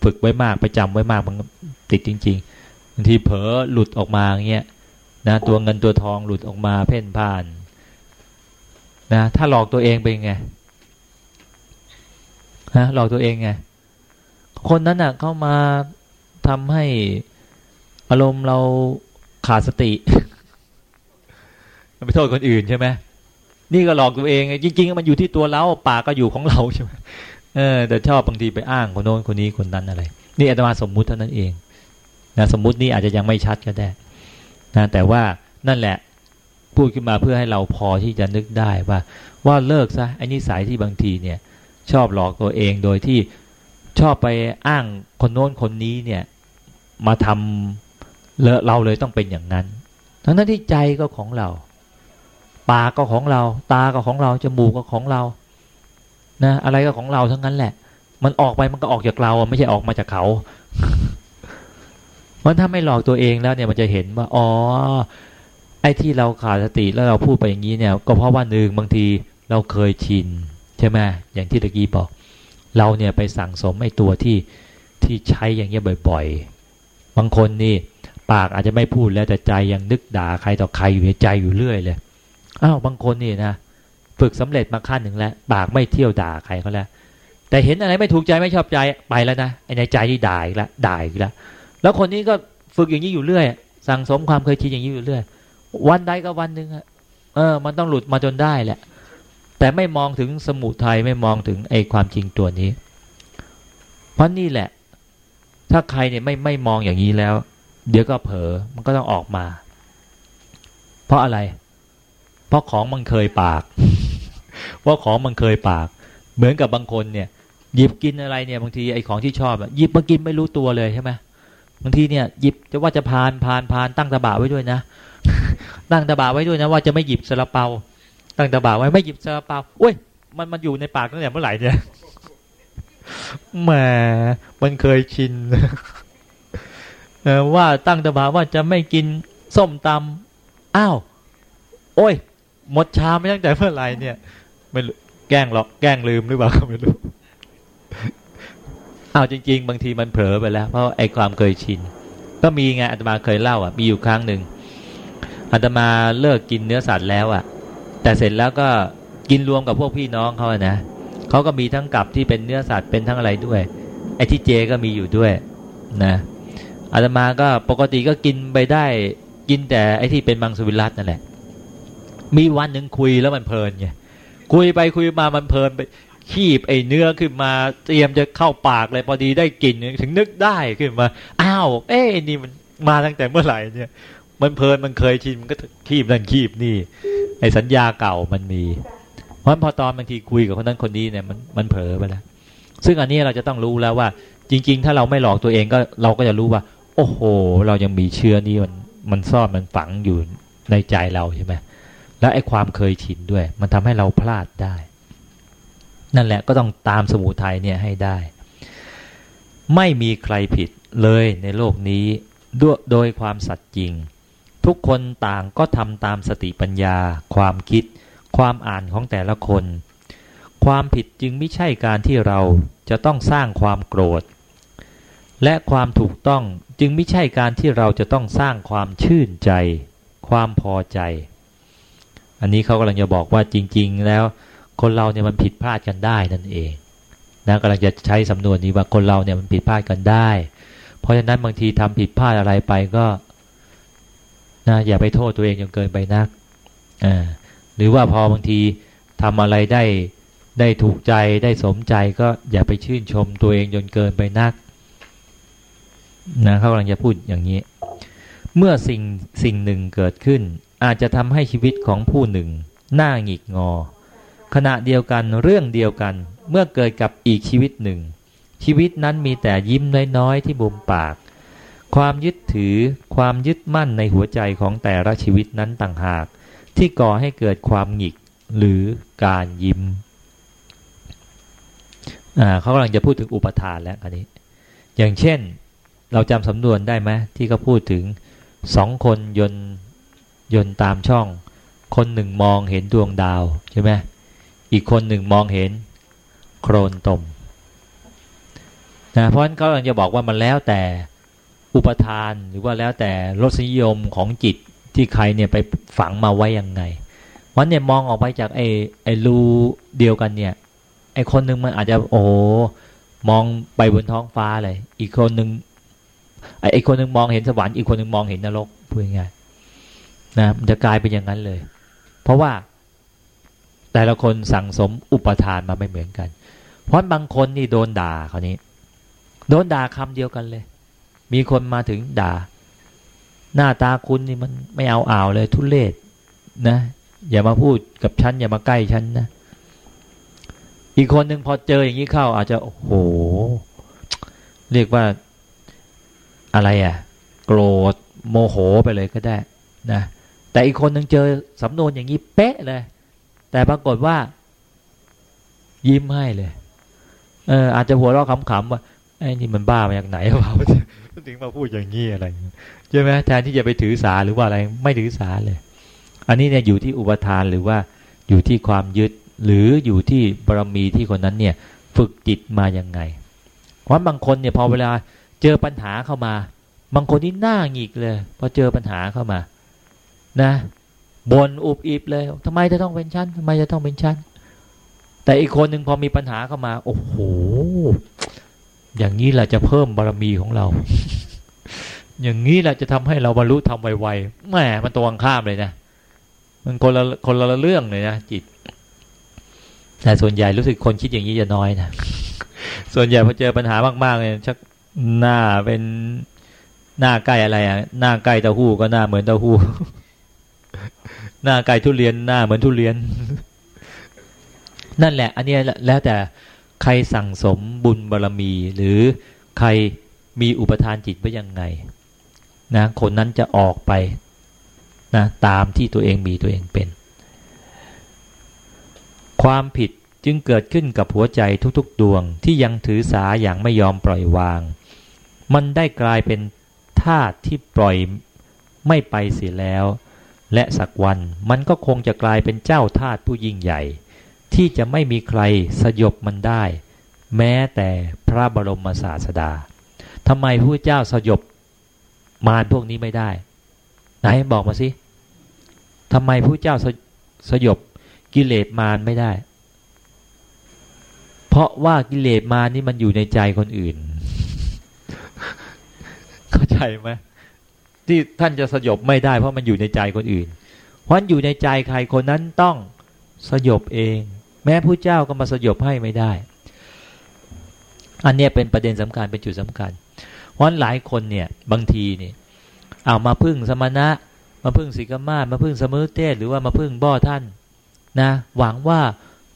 ฝึกไว้มากไปจำไว้มากมันติดจริงๆบางทีเผลอหลุดออกมาเงี้ยนะตัวเงินตัวทองหลุดออกมาเพ่นพ่านนะถ้าหลอกตัวเองเป็นไงฮะหลอกตัวเองไงคนนั้นน่ะเข้ามาทำให้อารมณ์เราขาดสติไปโทษคนอื่นใช่ไหมนี่ก็หลอกตัวเองจริง ๆ มันอยู่ที่ตัวเราปากก็อยู่ของเราใช่ไหม เออแต่ชอบบางทีไปอ้างคนโน้นคนนี้คนนั้นอะไร นี่อาตมาสมมุติเท่านั้นเองนะสมมุตินี่อาจจะยังไม่ชัดก็ได้นะแต่ว่านั่นแหละพูดขึ้นมาเพื่อให้เราพอที่จะนึกได้ว่า ว่าเลิกซะไอ้นิสัยที่บางทีเนี่ย ชอบหลอกตัวเองโดยที่ชอบไปอ้างคนโน้นคนนี้เนี่ย มาทำเลเราเลยต้องเป็นอย่างนั้น ทั้งนั้นที่ใจก็ของเรา ปากก็ของเรา ตาก็ของเราจมูกก็ของเรา นะอะไรก็ของเราทั้งนั้นแหละ มันออกไปมันก็ออกจากเราไม่ใช่ออกมาจากเขาเพราะถ้าไม่หลอกตัวเองแล้วเนี่ยมันจะเห็นว่าอ๋อไอ้ที่เราขาดสติแล้วเราพูดไปอย่างนี้เนี่ย ก็เพราะว่าหนึ่งบางทีเราเคยชินใช่ไหมอย่างที่ตะกี้บอก เราเนี่ยไปสั่งสมไอ้ตัวที่ที่ใช้อย่างเงี้ยบ่อย ๆ บางคนนี่ปากอาจจะไม่พูดแล้วแต่ใจยังนึกด่าใครต่อใครอยู่ในใจอยู่เรื่อยเลยอ้าวบางคนนี่นะ ฝึกสำเร็จมาขั้นหนึ่งแล้ว ปากไม่เที่ยวด่าใครเขาแล้ว แต่เห็นอะไรไม่ถูกใจไม่ชอบใจไปแล้วนะไอ้ในใจที่ด่าอีกแล้วด่าอีกแล้วแล้วคนนี้ก็ฝึกอย่างนี้อยู่เรื่อย สั่งสมความเคยชินอย่างนี้อยู่เรื่อย วันใดก็วันหนึ่งอะเออ มันต้องหลุดมาจนได้แหละ แต่ไม่มองถึงสมุทัยไม่มองถึงไอ้ความจริงตัวนี้ เพราะนี่แหละ ถ้าใครเนี่ยไม่ไม่มองอย่างนี้แล้ว เดี๋ยวก็เผลอมันก็ต้องออกมา เพราะอะไร เพราะของมันเคยปาก เพราของมันเคยปาก เหมือนกับบางคนเนี่ย หยิบกินอะไรเนี่ยบางทีไอ้ของที่ชอบหยิบมากินไม่รู้ตัวเลยใช่ไหมบางทีเนี่ยหยิบจะว่าจะพานพานพานตั้งตาบะไว้ด้วยนะ ตั้งตาบะไว้ด้วยนะ ว่าจะไม่หยิบซาลาเปา ตั้งตาบะไว้ไม่หยิบซาลาเปาโอ้ยมันมันอยู่ในปากตั้งแต่เมื่อไหร่เนี่ยแหมมันเคยชินว่าตั้งตาบะว่าจะไม่กินส้มตำอ้าว โอ้ย หมดชาไม่ตั้งแต่เมื่อไหร่เนี่ย ไม่แกล้งหรอกแกล้งลืมหรือเปล่าไม่รู้เอาจริง ๆ บางทีมันเผลอไปแล้ว เพราะไอ้ความเคยชิน ก็มีไงอาตมาเคยเล่าอะ มีอยู่ครั้งหนึ่งอาตมาเลิกกินเนื้อสัตว์แล้วอะ แต่เสร็จแล้วก็กินรวมกับพวกพี่น้องเขานะเขาก็มีทั้งกับที่เป็นเนื้อสัตว์เป็นทั้งอะไรด้วย ไอ้ที่เจก็มีอยู่ด้วยนะอาตมาก็ปกติก็กินไปได้กินแต่ไอ้ที่เป็นมังสวิรัตนั่นแหละ มีวันหนึ่งคุยแล้วมันเพลินไง คุยไปคุยมามันเพลินไปคีบไอ้เนื้อขึ้นมาเตรียมจะเข้าปากเลยพอดีได้กลิ่นถึงนึกได้ขึ้นมาอ้าวเอ้นี่มันมาตั้งแต่เมื่อไหร่เนี่ย มันเพลินมันเคยชินมันก็คีบนั่นคีบนี่ ไอ้สัญญาเก่ามันมี เพราะพอตอนบางทีคุยกับคนนั้นคนนี้เนี่ยมันมันเผลอไปแล้วซึ่งอันนี้เราจะต้องรู้แล้วว่า จริง ๆ ถ้าเราไม่หลอกตัวเองก็เราก็จะรู้ว่า โอ้โห เรายังมีเชื้อนี้มันมันซ่อนมันฝังอยู่ในใจเราใช่ไหม แล้วไอ้ความเคยชินด้วย มันทำให้เราพลาดได้ นั่นแหละก็ต้องตามสมุทัยเนี่ยให้ได้ ไม่มีใครผิดเลยในโลกนี้ด้วยโดยความสัตย์จริง ทุกคนต่างก็ทำตามสติปัญญา ความคิด ความอ่านของแต่ละคน ความผิดจึงไม่ใช่การที่เราจะต้องสร้างความโกรธ และความถูกต้องจึงไม่ใช่การที่เราจะต้องสร้างความชื่นใจ ความพอใจ อันนี้เขากำลังจะบอกว่าจริง ๆ แล้วคนเราเนี่ยมันผิดพลาดกันได้นั่นเองนะกำลังจะใช้สำนวนนี้ว่าคนเราเนี่ยมันผิดพลาดกันได้ เพราะฉะนั้นบางทีทำผิดพลาดอะไรไปก็นะอย่าไปโทษตัวเองจนเกินไปนักอ่าหรือว่าพอบางทีทำอะไรได้ได้ถูกใจได้สมใจก็อย่าไปชื่นชมตัวเองจนเกินไปนักนะเขากำลังจะพูดอย่างนี้ เมื่อสิ่งสิ่งหนึ่งเกิดขึ้น อาจจะทำให้ชีวิตของผู้หนึ่ง หน้าหงิกงอ ขณะเดียวกันเรื่องเดียวกันเมื่อเกิดกับอีกชีวิตหนึ่ง ชีวิตนั้นมีแต่ยิ้มน้อยๆที่บุมปาก ความยึดถือความยึดมั่นในหัวใจของแต่ละชีวิตนั้นต่างหาก ที่ก่อให้เกิดความหงิกหรือการยิ้มเขากำลังจะพูดถึงอุปทานแล้วอันนี้ อย่างเช่น เราจำสำนวนได้ไหมที่เขาพูดถึงสองคนยน ยนตามช่อง คนหนึ่งมองเห็นดวงดาวใช่ไหมอีกคนหนึ่งมองเห็นโครนตมนะเพราะฉะนั้นเขาจะบอกว่ามันแล้วแต่อุปทานหรือว่าแล้วแต่รสนิยมของจิตที่ใครเนี่ยไปฝังมาไว้ยังไงวันเนี่ยมองออกไปจากไอ้ไอ้รูเดียวกันเนี่ยไอ้คนหนึ่งมันอาจจะโอ้มองไปบนท้องฟ้าเลย อีกคนหนึ่งไอ้ไอ้คนหนึ่งมองเห็นสวรรค์อีกคนหนึ่งมองเห็นนรกพูดง่าย นะมันจะกลายเป็นอย่างนั้นเลย เพราะว่าแต่ละคนสั่งสมอุปทานมาไม่เหมือนกัน เพราะบางคนนี่โดนด่าเขานี้ โดนด่าคำเดียวกันเลย มีคนมาถึงด่า หน้าตาคุณนี่มันไม่เอาอ่าวเลยทุเลศนะ อย่ามาพูดกับฉัน อย่ามาใกล้ฉันนะ อีกคนหนึ่งพอเจออย่างนี้เข้า อาจจะโอ้โห เรียกว่าอะไรอะ โกรธโมโหไปเลยก็ได้นะ แต่อีกคนหนึ่งเจอสำนวนอย่างนี้เป๊ะเลย แต่ปรากฏว่า ยิ้มให้เลยเอออาจจะหัวเราะขำๆว่าไอ้นี่มันบ้ามาจากไหนวะถึงมาพูดอย่างนี้อะไรใช่ไหมแทนที่จะไปถือสาหรือว่าอะไรไม่ถือสาเลย อันนี้เนี่ยอยู่ที่อุปทานหรือว่าอยู่ที่ความยึดหรืออยู่ที่บารมีที่คนนั้นเนี่ย ฝึกจิตมาอย่างไงเพราะบางคนเนี่ยพอเวลาเจอปัญหาเข้ามา บางคนนี่หน้าหงิกเลย พอเจอปัญหาเข้ามา นะบนอุบอิบเลยทำไมจะต้องเป็นชั้นทำไมจะต้องเป็นชั้น แต่อีกคนหนึ่งพอมีปัญหาเข้ามา โอ้โห อย่างนี้แหละจะเพิ่มบารมีของเรา อย่างนี้แหละจะทำให้เราบรรลุทำไวๆแหมมันตรงข้ามเลยนะมันคนละคนละเรื่องเลยนะจิต แต่ส่วนใหญ่รู้สึกคนคิดอย่างนี้จะน้อยนะส่วนใหญ่พอเจอปัญหามากๆเลยชักหน้าเป็นหน้าใกล้อะไรอะหน้าใกล้เต้าหู้ก็หน้าเหมือนเต้าหู้ หน้ากล้ทุเรียนหน้าเหมือนทุเรียน นั่นแหละ อันนี้แล้วแต่ใครสั่งสมบุญบารรมี หรือใครมีอุปทานจิตไว้ยังไงนะคนนั้นจะออกไปนะตามที่ตัวเองมีตัวเองเป็น ความผิดจึงเกิดขึ้นกับหัวใจทุกๆ ดวงที่ยังถือสาอย่างไม่ยอมปล่อยวาง มันได้กลายเป็นธาตุที่ปล่อยไม่ไปเสียแล้ว และสักวันมันก็คงจะกลายเป็นเจ้าธาตผู้ยิ่งใหญ่ ที่จะไม่มีใครสยบมันได้ แม้แต่พระบรมศาสดาทำไมพระเจ้าสยบมารพวกนี้ไม่ได้ ไหนบอกมาสิทำไมพระเจ้าสสยบกิเลสมารไม่ได้ เพราะว่ากิเลสมารนี่มันอยู่ในใจคนอื่น เข้าใจไหม ที่ท่านจะสยบไม่ได้เพราะมันอยู่ในใจคนอื่น เพราะอยู่ในใจใครคนนั้นต้องสยบเอง แม้ผู้เจ้าก็มาสยบให้ไม่ได้ อันนี้เป็นประเด็นสำคัญเป็นจุดสำคัญ เพราะหลายคนเนี่ยบางทีเนี่ยเอามาพึ่งสมณะ มาพึ่งสิกมาศมาพึ่งสมุเทศหรือว่ามาพึ่งบ่อท่านนะหวังว่า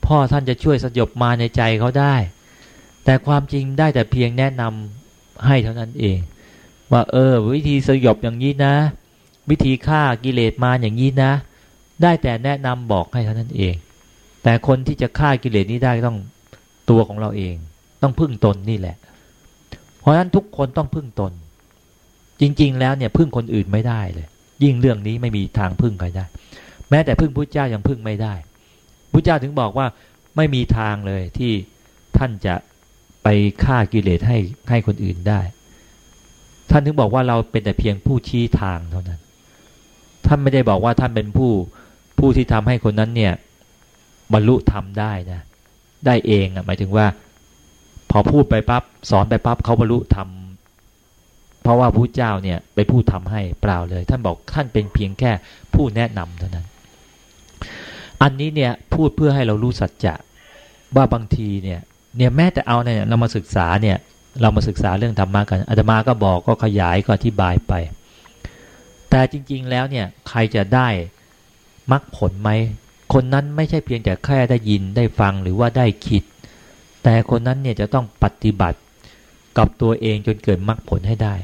พ่อท่านจะช่วยสยบมาในใจเขาได้ แต่ความจริงได้แต่เพียงแนะนำให้เท่านั้นเอง ว่าเออ วิธีสยบอย่างนี้นะ วิธีฆ่ากิเลสมาอย่างนี้นะ ได้แต่แนะนำบอกให้เท่านั้นเอง แต่คนที่จะฆ่ากิเลสนี้ได้ต้องตัวของเราเอง ต้องพึ่งตนนี่แหละ เพราะฉะนั้นทุกคนต้องพึ่งตน จริง ๆ แล้วเนี่ยพึ่งคนอื่นไม่ได้เลย ยิ่งเรื่องนี้ไม่มีทางพึ่งใครได้ แม้แต่พึ่งพระเจ้ายังพึ่งไม่ได้พระเจ้าถึงบอกว่าไม่มีทางเลยที่ท่านจะไปฆ่ากิเลสให้ให้คนอื่นได้ ท่านถึงบอกว่าเราเป็นแต่เพียงผู้ชี้ทางเท่านั้น ท่านไม่ได้บอกว่าท่านเป็นผู้ผู้ที่ทำให้คนนั้นเนี่ยบรรลุธรรมได้นะ ได้เองอะหมายถึงว่า พอพูดไปปับ๊บสอนไปปั๊บเขาบรรลุธรรมเพราะว่าพระเจ้าเนี่ยไปพูดทำให้เปล่าเลย ท่านบอกท่านเป็นเพียงแค่ผู้แนะนำเท่านั้น อันนี้เนี่ยพูดเพื่อให้เรารู้สัจจะว่าบางทีเนี่ยเนี่ยแม้แต่เอาเนี่ยเรามาศึกษาเนี่ย เรามาศึกษาเรื่องธรรมะกันอาตมาก็บอกก็ขยายก็อธิบายไป แต่จริง ๆ แล้วเนี่ยใครจะได้มรรคผลไหมคนนั้นไม่ใช่เพียงแต่แค่ได้ยินได้ฟังหรือว่าได้คิด แต่คนนั้นเนี่ยจะต้องปฏิบัติกับตัวเองจนเกิดมรรคผลให้ได้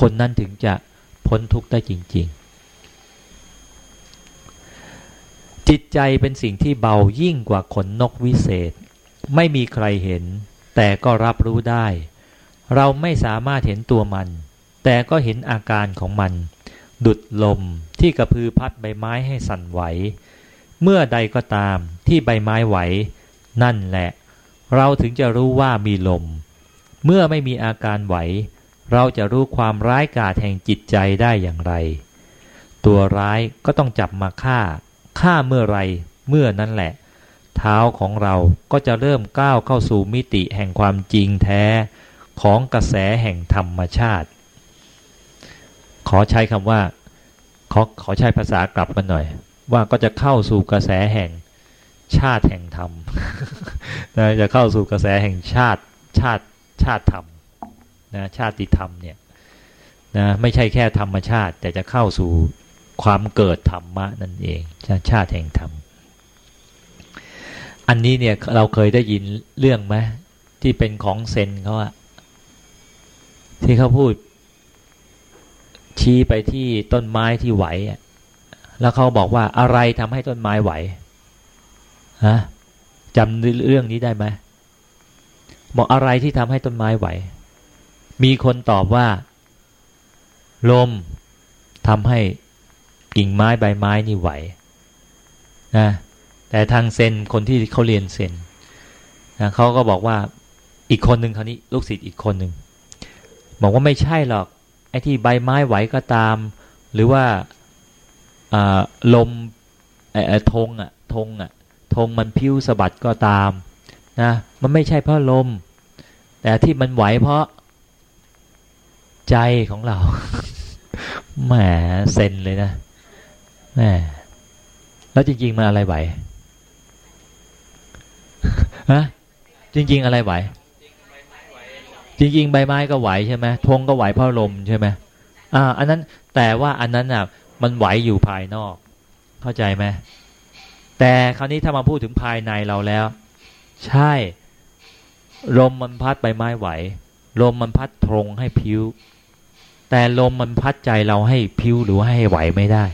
คนนั้นถึงจะพ้นทุกข์ได้จริง ๆ จิตใจเป็นสิ่งที่เบายิ่งกว่าขนนกวิเศษ ไม่มีใครเห็น แต่ก็รับรู้ได้ เราไม่สามารถเห็นตัวมัน แต่ก็เห็นอาการของมัน ดุดลมที่กระพือพัดใบไม้ให้สั่นไหว เมื่อใดก็ตามที่ใบไม้ไหว นั่นแหละ เราถึงจะรู้ว่ามีลม เมื่อไม่มีอาการไหว เราจะรู้ความร้ายกาจแห่งจิตใจได้อย่างไร ตัวร้ายก็ต้องจับมาฆ่า ฆ่าเมื่อไรเมื่อนั้นแหละ เท้าของเราก็จะเริ่มก้าวเข้าสู่มิติแห่งความจริงแท้ ของกระแสแห่งธรรมชาติ ขอใช้คำว่า ขอขอใช้ภาษากลับมาหน่อย ว่าก็จะเข้าสู่กระแสแห่งชาติแห่งธรรมนะจะเข้าสู่กระแสแห่งชาติชาติชาติธรรมนะชาติธรรมเนี่ยนะไม่ใช่แค่ธรรมชาติ แต่จะเข้าสู่ความเกิดธรรมะนั่นเองชาติแห่งธรรม อันนี้เนี่ยเราเคยได้ยินเรื่องไหมที่เป็นของเซนเขาอะ ที่เขาพูด ชี้ไปที่ต้นไม้ที่ไหวแล้วเขาบอกว่าอะไรทำให้ต้นไม้ไหวฮะจำเรื่องนี้ได้ไหมบอกอะไรที่ทำให้ต้นไม้ไหว มีคนตอบว่า ลมทำให้กิ่งไม้ใบไม้นี่ไหวนะแต่ทางเซนคนที่เขาเรียนเซนนะเขาก็บอกว่าอีกคนหนึ่งคราวนี้ลูกศิษย์อีกคนหนึ่ง บอกว่าไม่ใช่หรอก ไอ้ที่ใบไม้ไหวก็ตาม หรือว่าลมไอ้ธงอะธงอะธงมันพิ้วสะบัดก็ตามนะมันไม่ใช่เพราะลม แต่ที่มันไหวเพราะใจของเราแหมเซนเลยนะแหมแล้วจริง ๆ มันอะไรไหวฮะจริง ๆ อะไรไหว จริงๆใบไม้ก็ไหวใช่ไหมธงก็ไหวเพราะลมใช่ไหมอ่า อันนั้นแต่ว่าอันนั้นอะ มันไหวอยู่ภายนอก เข้าใจไหมแต่คราวนี้ถ้ามาพูดถึงภายในเราแล้ว ใช่ลมมันพัดใบไม้ไหว ลมมันพัดทงให้พิ้ว แต่ลมมันพัดใจเราให้พิ้วหรือให้ไหวไม่ได้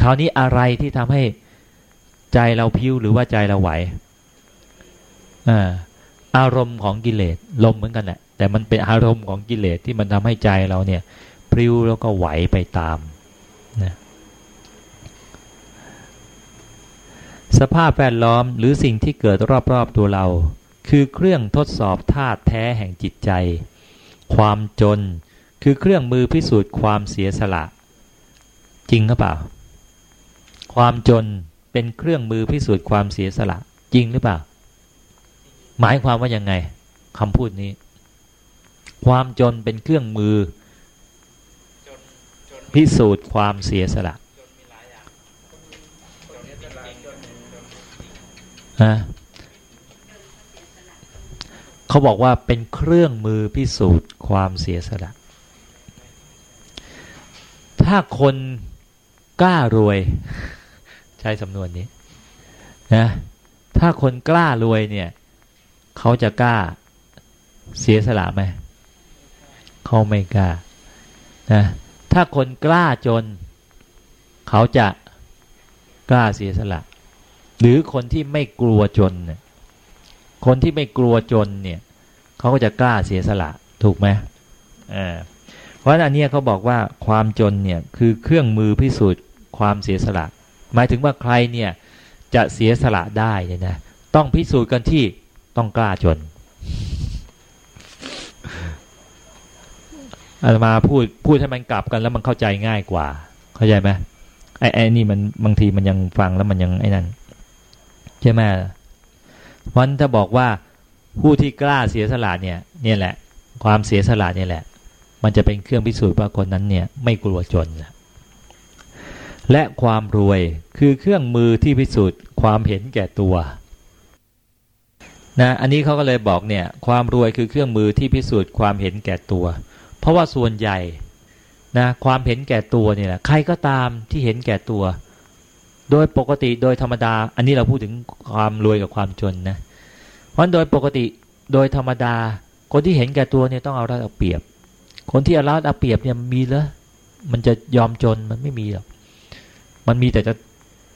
คราวนี้อะไรที่ทำให้ใจเราพิ้วหรือว่าใจเราไหวอ่า อารมณ์ของกิเลสลมเหมือนกันแหละแต่มันเป็นอารมณ์ของกิเลสที่มันทำให้ใจเราเนี่ยพริ้วแล้วก็ไหวไปตามนะสภาพแวดล้อมหรือสิ่งที่เกิดรอบๆตัวเรา คือเครื่องทดสอบธาตุแท้แห่งจิตใจ ความจนคือเครื่องมือพิสูจน์ความเสียสละ จริงหรือเปล่า ความจนเป็นเครื่องมือพิสูจน์ความเสียสละ จริงหรือเปล่า หมายความว่ายังไงคำพูดนี้ ความจนเป็นเครื่องมือ พิสูจน์ความเสียสละะเขาบอกว่าเป็นเครื่องมือพิสูจน์ความเสียสละ ถ้าคนกล้ารวย ใช้สำนวนนี้นะถ้าคนกล้ารวยเนี่ย เขาจะกล้าเสียสละไหมเขาไม่กล้านะถ้าคนกล้าจน เขาจะกล้าเสียสละ หรือคนที่ไม่กลัวจนเนี่ยคนที่ไม่กลัวจนเนี่ยเขาก็จะกล้าเสียสละถูกไหมอ่าเพราะอันนี้เขาบอกว่าความจนเนี่ยคือเครื่องมือพิสูจน์ความเสียสละ หมายถึงว่าใครเนี่ยจะเสียสละได้เนี่ยนะต้องพิสูจน์กันที่ ต้องกล้าจนอาตมาพูดพูดให้มันกลับกันแล้วมันเข้าใจง่ายกว่า เข้าใจไหมไอ้ไอ้นี่มันบางทีมันยังฟังแล้วมันยังไอ้นั่นใช่ไหมวันถ้าบอกว่าผู้ที่กล้าเสียสละเนี่ย เนี่ยแหละ ความเสียสละเนี่ยแหละ มันจะเป็นเครื่องพิสูจน์ว่าคนนั้นเนี่ย ไม่กลัวจนและความรวยคือเครื่องมือที่พิสูจน์ความเห็นแก่ตัว นะอันนี้เขาก็เลยบอกเนี่ย ความรวยคือเครื่องมือที่พิสูจน์ความเห็นแก่ตัว เพราะว่าส่วนใหญ่นะความเห็นแก่ตัวเนี่ยใครก็ตามที่เห็นแก่ตัว โดยปกติโดยธรรมดา อันนี้เราพูดถึงความรวยกับความจนนะเพราะโดยปกติโดยธรรมดา คนที่เห็นแก่ตัวเนี่ยต้องเอารัดเอาเปรียบ คนที่เอารัดเอาเปรียบเนี่ยมีเหรอมันจะยอมจนมันไม่มีหรอกมันมีแต่จะ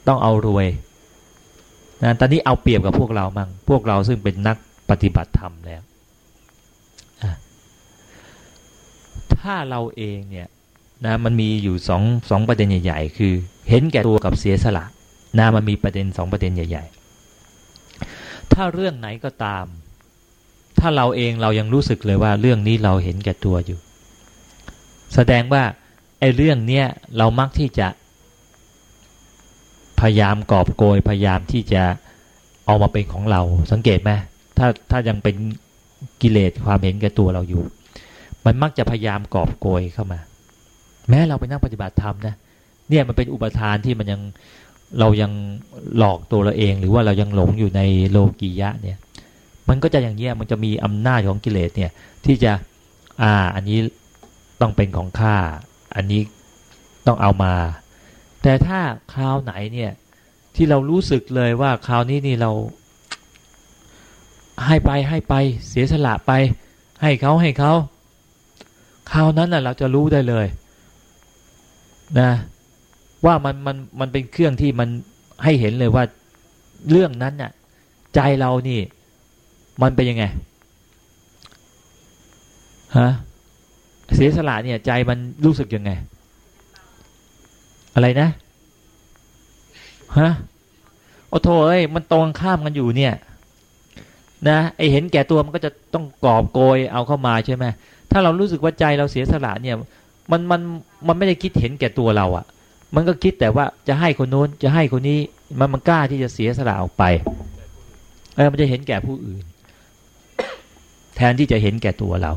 ต้องเอารวย นะตอนนี้เอาเปรียบกับพวกเรามั่งพวกเราซึ่งเป็นนักปฏิบัติธรรมแล้วถ้าเราเองเนี่ยนะมันมีอยู่สองสองประเด็นใหญ่ ๆ คือ เห็นแก่ตัวกับเสียสละนะมันมีประเด็นสองประเด็นใหญ่ ๆ ถ้าเรื่องไหนก็ตาม ถ้าเราเองเรายังรู้สึกเลยว่าเรื่องนี้เราเห็นแก่ตัวอยู่ แสดงว่าไอ้เรื่องเนี้ยเรามักที่จะ พยายามกอบโกยพยายามที่จะเอามาเป็นของเรา สังเกตไหมถ้าถ้ายังเป็นกิเลสความเห็นแก่ตัวเราอยู่ มันมักจะพยายามกอบโกยเข้ามา แม้เราเป็นนักปฏิบัติธรรมนะเนี่ยมันเป็นอุปทานที่มันยังเรายังหลอกตัวเราเอง หรือว่าเรายังหลงอยู่ในโลกียะเนี่ย มันก็จะอย่างเงี้ยมันจะมีอำนาจของกิเลสเนี่ย ที่จะอ่าอันนี้ต้องเป็นของข้าอันนี้ต้องเอามา แต่ถ้าคราวไหนเนี่ย ที่เรารู้สึกเลยว่าคราวนี้นี่เรา ให้ไปให้ไป เสียสละไป ให้เขาให้เขาคราวนั้นน่ะ เราจะรู้ได้เลย นะ ว่ามันมันมันเป็นเครื่องที่มันให้เห็นเลยว่าเรื่องนั้นน่ะ ใจเรานี่ มันเป็นยังไงฮะเสียสละเนี่ย ใจมันรู้สึกยังไง อะไรนะฮะโอ้โถเอ้ยมันตรงข้ามกันอยู่เนี่ย นะไอเห็นแก่ตัวมันก็จะต้องกอบโกยเอาเข้ามาใช่ไหมถ้าเรารู้สึกว่าใจเราเสียสละเนี่ย มันมันมันไม่ได้คิดเห็นแก่ตัวเราอะ่ะ มันก็คิดแต่ว่าจะให้คนโน้นจะให้คนนี้มันมันกล้าที่จะเสียสละออกไปเออมันจะเห็นแก่ผู้อื่น แทนที่จะเห็นแก่ตัวเรา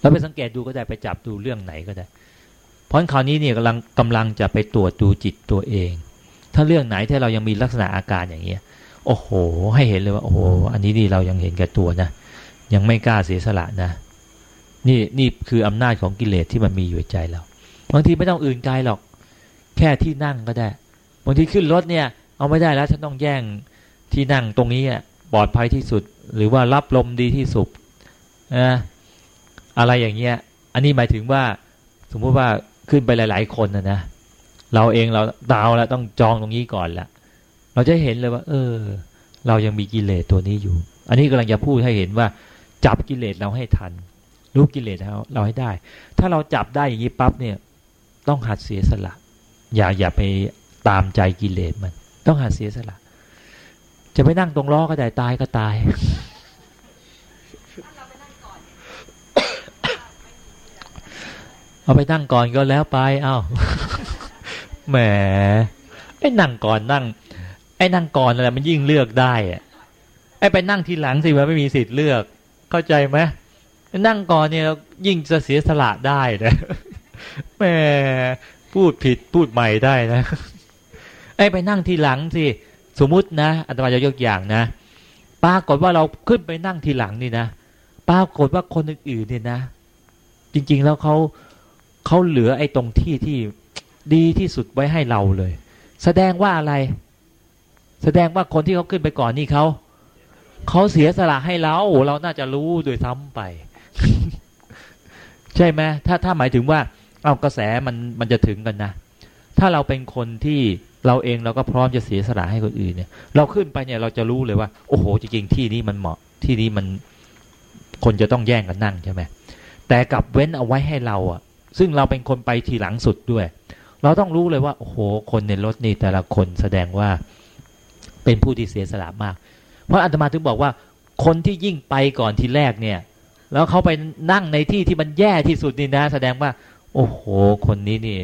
เราไปสังเกตดูก็ได้ไปจับดูเรื่องไหนก็ได้ เพราะคราวนี้เนี่ยกำลังกำลังจะไปตรวจดูจิตตัวเอง ถ้าเรื่องไหนที่เรายังมีลักษณะอาการอย่างเงี้ย โอ้โห ให้เห็นเลยว่า โอ้โห อันนี้นี่เรายังเห็นแก่ตัวนะ ยังไม่กล้าเสียสละนะ นี่นี่คืออำนาจของกิเลสที่มันมีอยู่ในใจเรา บางทีไม่ต้องอื่นไกลหรอก แค่ที่นั่งก็ได้ บางทีขึ้นรถเนี่ย เอาไม่ได้แล้วฉันต้องแย่งที่นั่งตรงนี้อะปลอดภัยที่สุด หรือว่ารับลมดีที่สุดนะอะไรอย่างเงี้ย อันนี้หมายถึงว่าสมมติว่า ขึ้นไปหลาย ๆ คนนะนะ เราเองเราดาวแล้วต้องจองตรงนี้ก่อนละเราจะเห็นเลยว่า เออ เรายังมีกิเลสตัวนี้อยู่ อันนี้กำลังจะพูดให้เห็นว่า จับกิเลสเราให้ทัน รู้กิเลสเราเราให้ได้ ถ้าเราจับได้อย่างนี้ปั๊บเนี่ย ต้องหัดเสียสละ อย่าอย่าไปตามใจกิเลสมัน ต้องหัดเสียสละ จะไปนั่งตรงล้อก็ได้ตายก็ตาย เอาไปนั่งก่อนก็แล้วไป เอ้าแหมไอ้นั่งก่อนนั่ง ไอ้นั่งก่อนอะไรมันยิ่งเลือกได้อะไอ้ไปนั่งทีหลังสิมันไม่มีสิทธิ์เลือก เข้าใจไหมนั่งก่อนเนี่ยยิ่งจะเสียสละได้นะแหมพูดผิดพูดใหม่ได้นะไอ้ไปนั่งทีหลังสิสมมุตินะอาตมาจะยกอย่างนะปรากฏว่าเราขึ้นไปนั่งทีหลังนี่นะปรากฏว่าคนอื่นๆเนี่ยนะ จริง ๆ แล้วเขา เขาเหลือไอ้ตรงที่ที่ดีที่สุดไว้ให้เราเลย แสดงว่าอะไร แสดงว่าคนที่เขาขึ้นไปก่อนนี่เขาเขาเสียสละให้เรา เราน่าจะรู้โดยซ้ำไป ใช่ไหมถ้าถ้าหมายถึงว่า เอากระแสมันมันจะถึงกันนะถ้าเราเป็นคนที่เราเองเราก็พร้อมจะเสียสละให้คนอื่นเนี่ย เราขึ้นไปเนี่ยเราจะรู้เลยว่า โอ้โหจริงๆที่นี้มันเหมาะที่นี้มันคนจะต้องแย่งกันนั่งใช่ไหมแต่กลับเว้นเอาไว้ให้เราอะ ซึ่งเราเป็นคนไปทีหลังสุดด้วย เราต้องรู้เลยว่าโอ้โหคนในรถนี่แต่ละคนแสดงว่าเป็นผู้ที่เสียสละมาก เพราะอาตมาถึงบอกว่าคนที่ยิ่งไปก่อนทีแรกเนี่ย แล้วเขาไปนั่งในที่ที่มันแย่ที่สุดนี่นะ แสดงว่า โอ้โห คนนี้นี่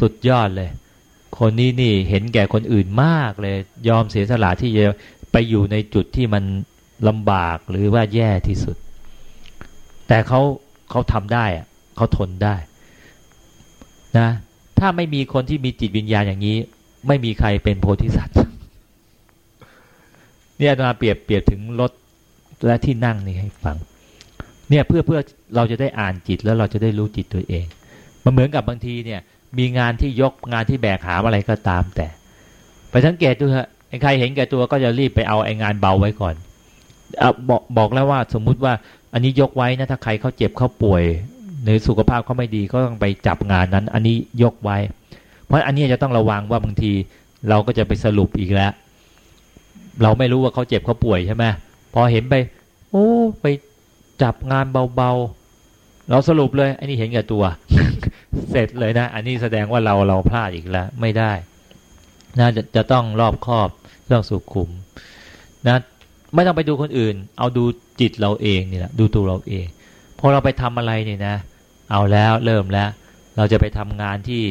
สุดยอดเลย คนนี้นี่เห็นแก่คนอื่นมากเลย ยอมเสียสละที่จะไปอยู่ในจุดที่มันลำบากหรือว่าแย่ที่สุด แต่เขาเขาทำได้อะ เขาทนได้นะถ้าไม่มีคนที่มีจิตวิญญาณอย่างนี้ ไม่มีใครเป็นโพธิสัตว์เนี่ยมาเปรียบเปรียบถึงรถและที่นั่งนี่ให้ฟัง เนี่ยเพื่อเพื่อเราจะได้อ่านจิตแล้วเราจะได้รู้จิตตัวเอง มันเหมือนกับบางทีเนี่ย มีงานที่ยกงานที่แบกหามอะไรก็ตามแต่ ไปสังเกตดูเถอะใครเห็นแก่ตัวก็จะรีบไปเอาไอ้งานเบาไว้ก่อนอบอกบอกแล้วว่าสมมุติว่า อันนี้ยกไว้นะถ้าใครเขาเจ็บเขาป่วย หรือสุขภาพเขาไม่ดีก็ต้องไปจับงานนั้น อันนี้ยกไว้ เพราะอันนี้จะต้องระวังว่าบางทีเราก็จะไปสรุปอีกแล้ว เราไม่รู้ว่าเขาเจ็บเขาป่วยใช่ไหมพอเห็นไป โอ้ไปจับงานเบาๆ เราสรุปเลยอันนี้เห็นกับตัว เสร็จเลยนะ อันนี้แสดงว่าเราเราพลาดอีกแล้ว ไม่ได้นะจะจะต้องรอบคอบเรื่องสุขุมนะไม่ต้องไปดูคนอื่น เอาดูจิตเราเองนี่แหละดูตัวเราเอง พอเราไปทำอะไรเนี่ยนะ เอาแล้วเริ่มแล้ว เราจะไปทำงานที่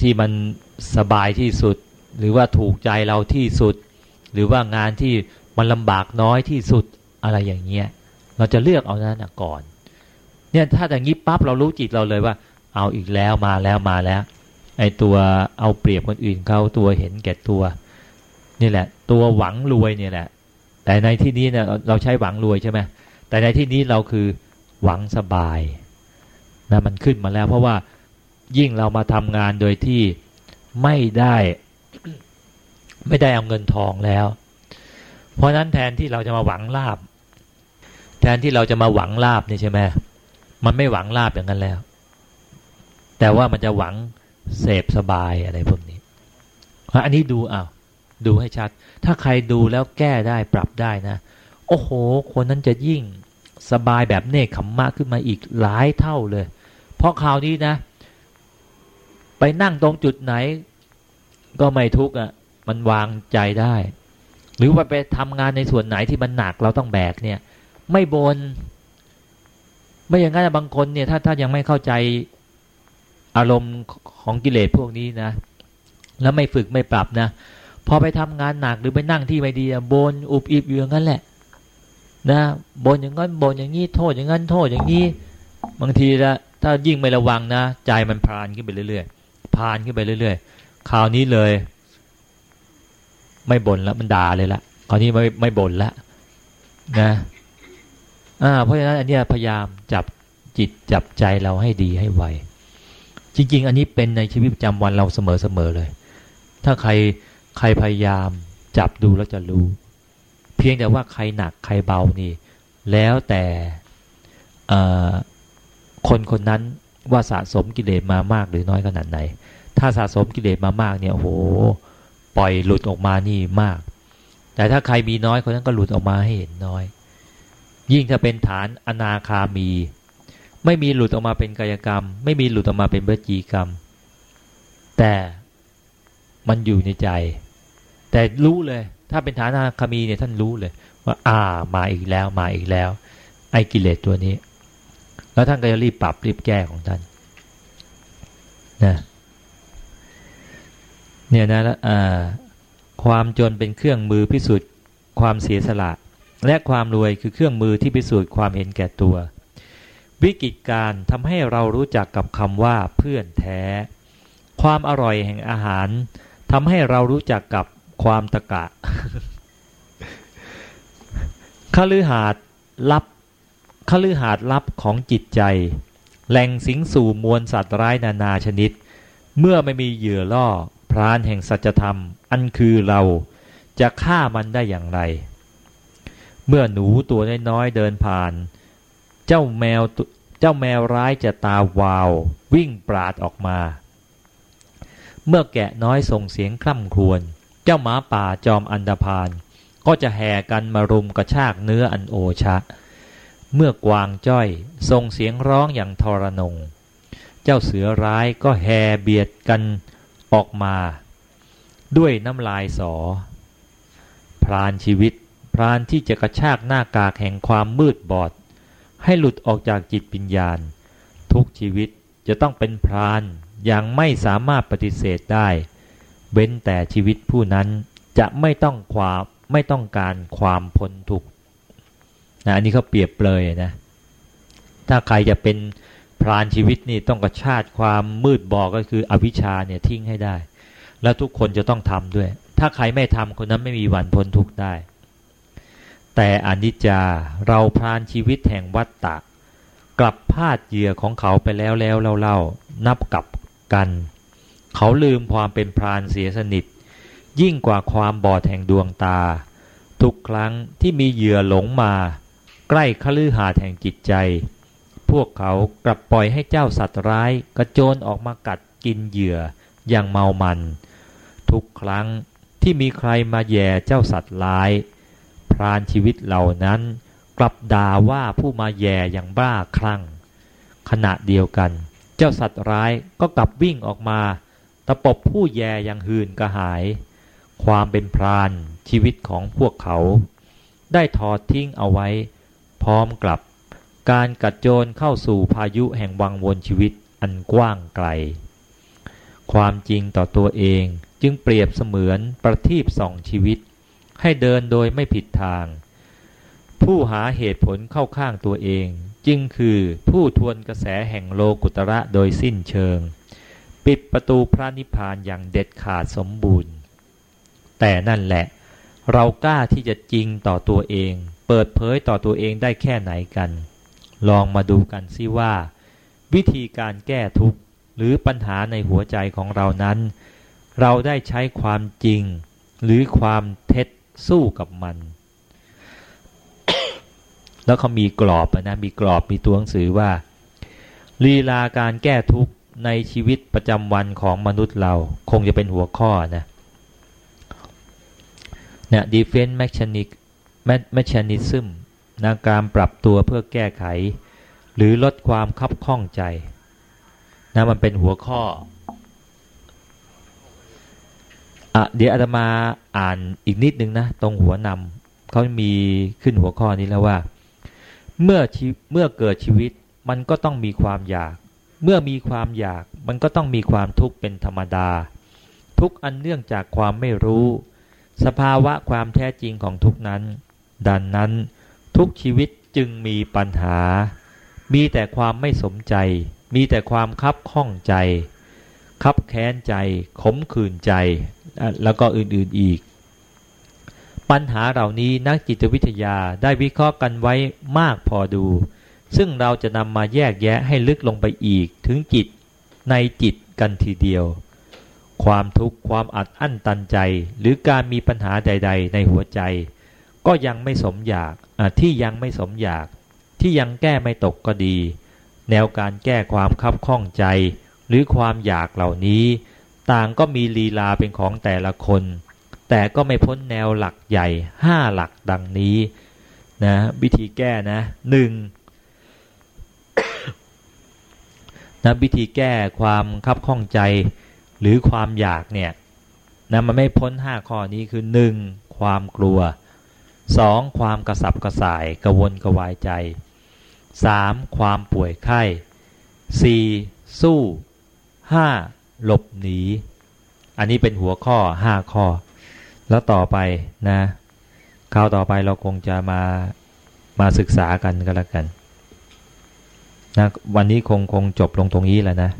ที่มันสบายที่สุด หรือว่าถูกใจเราที่สุด หรือว่างานที่มันลำบากน้อยที่สุดอะไรอย่างเงี้ย เราจะเลือกเอานั้นก่อน เนี่ยถ้าอย่างนี้ปั๊บเรารู้จิตเราเลยว่า เอาอีกแล้วมาแล้วมาแล้ว ไอตัวเอาเปรียบคนอื่นเขาตัวเห็นแก่ตัว นี่แหละ ตัวหวังรวยเนี่ยแหละ แต่ในที่นี้เนี่ยเราใช้หวังรวยใช่ไหม แต่ในที่นี้เราคือหวังสบายนะมันขึ้นมาแล้ว เพราะว่ายิ่งเรามาทำงานโดยที่ไม่ได้ไม่ได้เอาเงินทองแล้ว เพราะนั้นแทนที่เราจะมาหวังลาบ แทนที่เราจะมาหวังลาบนี่ใช่ไหมมันไม่หวังลาบอย่างนั้นแล้ว แต่ว่ามันจะหวังเสพสบายอะไรพวกนี้อันนี้ดูอ้าวดูให้ชัด ถ้าใครดูแล้วแก้ได้ปรับได้นะ โอ้โห คนนั้นจะยิ่งสบายแบบเนคขมมะขึ้นมาอีกหลายเท่าเลย เพราะคราวนี้นะ ไปนั่งตรงจุดไหน ก็ไม่ทุกข์อะ มันวางใจได้ หรือว่าไปทำงานในส่วนไหนที่มันหนักเราต้องแบกเนี่ย ไม่บน ไม่อย่างนั้นบางคนเนี่ย ถ้าถ้ายังไม่เข้าใจอารมณ์ของกิเลสพวกนี้นะ แล้วไม่ฝึกไม่ปรับนะ พอไปทำงานหนักหรือไปนั่งที่ไม่ดีบนอุบอิบอยู่อย่างนั้นแหละ นะบนอย่างนั้นบนอย่างนี้โทษอย่างนั้นโทษอย่างนี้ บางทีละถ้ายิ่งไม่ระวังนะใจมันพานขึ้นไปเรื่อยๆพานขึ้นไปเรื่อยๆคราวนี้เลย ไม่บ่นแล้วมันด่าเลยละคราวนี้ไม่ไม่บ่นละนะอ่าเพราะฉะนั้นอันนี้พยายามจับจิตจับใจเราให้ดีให้ไวจริง ๆ อันนี้เป็นในชีวิตประจำวันเราเสมอๆเลย ถ้าใครใครพยายามจับดูแล้วจะรู้ พียงแต่ว่าใครหนักใครเบานี่ แล้วแต่คนคนนั้นว่าสะสมกิเลสมามากหรือน้อยขนาดไหน ถ้าสะสมกิเลสมามากเนี่ยโอ้โหปล่อยหลุดออกมานี่มาก แต่ถ้าใครมีน้อยคนนั้นก็หลุดออกมาให้เห็นน้อย ยิ่งถ้าเป็นฐานอนาคามี ไม่มีหลุดออกมาเป็นกายกรรม ไม่มีหลุดออกมาเป็นเบจีกรรม แต่มันอยู่ในใจ แต่รู้เลย ถ้าเป็นฐานาคามีเนี่ยท่านรู้เลย ว่า อ่ามาอีกแล้วมาอีกแล้ว ไอ้กิเลสตัวนี้ แล้วท่านก็จะรีบปรับรีบแก้ของท่านนะเนี่ยนะอ่าความจนเป็นเครื่องมือพิสูจน์ความเสียสละ และความรวยคือเครื่องมือที่พิสูจน์ความเห็นแก่ตัว วิกฤตการทำให้เรารู้จักกับคำว่าเพื่อนแท้ ความอร่อยแห่งอาหารทำให้เรารู้จักกับ ความตะกะคฤหาดลับคฤหาดลับของจิตใจ แหล่งสิงสู่มวลสัตว์ร้ายนานาชนิด เมื่อไม่มีเหยื่อล่อ พรานแห่งสัจธรรม อันคือเราจะฆ่ามันได้อย่างไร เมื่อหนูตัวน้อยๆเดินผ่าน เจ้าแมวเจ้าแมวร้ายจะตาวาว วิ่งปราดออกมา เมื่อแกะน้อยส่งเสียงคร่ำครวญ เจ้าหมาป่าจอมอันดาพาน ก็จะแห่กันมารุมกระชากเนื้ออันโอชะ เมื่อกวางจ้อยส่งเสียงร้องอย่างทรนง เจ้าเสือร้ายก็แห่เบียดกันออกมา ด้วยน้ำลายสอ พรานชีวิต พรานที่จะกระชากหน้ากากแห่งความมืดบอด ให้หลุดออกจากจิตปัญญาณ ทุกชีวิตจะต้องเป็นพรานอย่างไม่สามารถปฏิเสธได้ เว้นแต่ชีวิตผู้นั้นจะไม่ต้องความไม่ต้องการความพ้นทุกข์นะอันนี้เขาเปรียบเปรยนะ ถ้าใครจะเป็นพรานชีวิตนี่ต้องกระชาติความมืดบอก็คืออวิชชาเนี่ยทิ้งให้ได้ แล้วทุกคนจะต้องทำด้วย ถ้าใครไม่ทำคนนั้นไม่มีวันพ้นทุกข์ได้ แต่อนิจจาเราพรานชีวิตแห่งวัฏฏะกลับพาดเหยื่อของเขาไปแล้วแล้วเล่าๆนับกับกัน เขาลืมความเป็นพรานเสียสนิท ยิ่งกว่าความบอดแห่งดวงตา ทุกครั้งที่มีเหยื่อหลงมา ใกล้คลือหาแห่งจิตใจ พวกเขากลับปล่อยให้เจ้าสัตว์ร้าย กระโจนออกมากัดกินเหยื่ออย่างเมามัน ทุกครั้งที่มีใครมาแย่เจ้าสัตว์ร้าย พรานชีวิตเหล่านั้น กลับด่าว่าผู้มาแย่อย่างบ้าคลั่ง ขณะเดียวกัน เจ้าสัตว์ร้ายก็กลับวิ่งออกมา ตะปบผู้แย่ย่างหื่นกระหาย ความเป็นพรานชีวิตของพวกเขา ได้ถอดทิ้งเอาไว้ พร้อมกลับ การกัดโจนเข้าสู่พายุแห่งวังวนชีวิตอันกว้างไกล ความจริงต่อตัวเองจึงเปรียบเสมือนประทีปส่องชีวิต ให้เดินโดยไม่ผิดทาง ผู้หาเหตุผลเข้าข้างตัวเอง จึงคือผู้ทวนกระแสแห่งโลกุตระโดยสิ้นเชิง ปิดประตูพระนิพพานอย่างเด็ดขาดสมบูรณ์ แต่นั่นแหละ เรากล้าที่จะจริงต่อตัวเอง เปิดเผยต่อตัวเองได้แค่ไหนกัน ลองมาดูกันซิว่า วิธีการแก้ทุกข์หรือปัญหาในหัวใจของเรานั้น เราได้ใช้ความจริง หรือความเท็จสู้กับมัน แล้วเขามีกรอบนะมีกรอบมีตัวหนังสือว่าลีลาการแก้ทุกข์ ในชีวิตประจำวันของมนุษย์เราคงจะเป็นหัวข้อนะเนี่ย defense mechanism mechanism นะการปรับตัวเพื่อแก้ไข หรือลดความคับข้องใจนะมันเป็นหัวข้ออะเดี๋ยวอาตมาอ่านอีกนิดนึงนะ ตรงหัวนำเขามีขึ้นหัวข้อนี้แล้วว่า เมื่อเมื่อเกิดชีวิตมันก็ต้องมีความอยาก เมื่อมีความอยากมันก็ต้องมีความทุกข์เป็นธรรมดา ทุกอันเนื่องจากความไม่รู้ สภาวะความแท้จริงของทุกนั้น ดังนั้นทุกชีวิตจึงมีปัญหา มีแต่ความไม่สมใจ มีแต่ความคับข้องใจคับแค้นใจ ขมขื่นใจ แล้วก็อื่นๆอีก ปัญหาเหล่านี้นักจิตวิทยาได้วิเคราะห์กันไว้มากพอดู ซึ่งเราจะนำมาแยกแยะให้ลึกลงไปอีกถึงจิตในจิตกันทีเดียว ความทุกข์ความอัดอั้นตันใจ หรือการมีปัญหาใด ๆ ในหัวใจ ก็ยังไม่สมอยากที่ยังไม่สมอยาก ที่ยังแก้ไม่ตกก็ดี แนวการแก้ความคับข้องใจ หรือความอยากเหล่านี้ ต่างก็มีลีลาเป็นของแต่ละคน แต่ก็ไม่พ้นแนวหลักใหญ่ห้าหลักดังนี้นะวิธีแก้นะหนึ่ง นะวิธีแก้ความคับข้องใจหรือความอยากเนี่ยนะมันไม่พ้นห้าข้อนี้คือหนึ่งความกลัวสองความกระสับกระส่ายกระวนกระวายใจสามความป่วยไข้สี่สู้ห้าหลบหนี อันนี้เป็นหัวข้อห้าข้อ แล้วต่อไปนะคราวต่อไปเราคงจะมามาศึกษากันก็แล้วกัน นะวันนี้คงคงจบลงตรงนี้แล้วนะ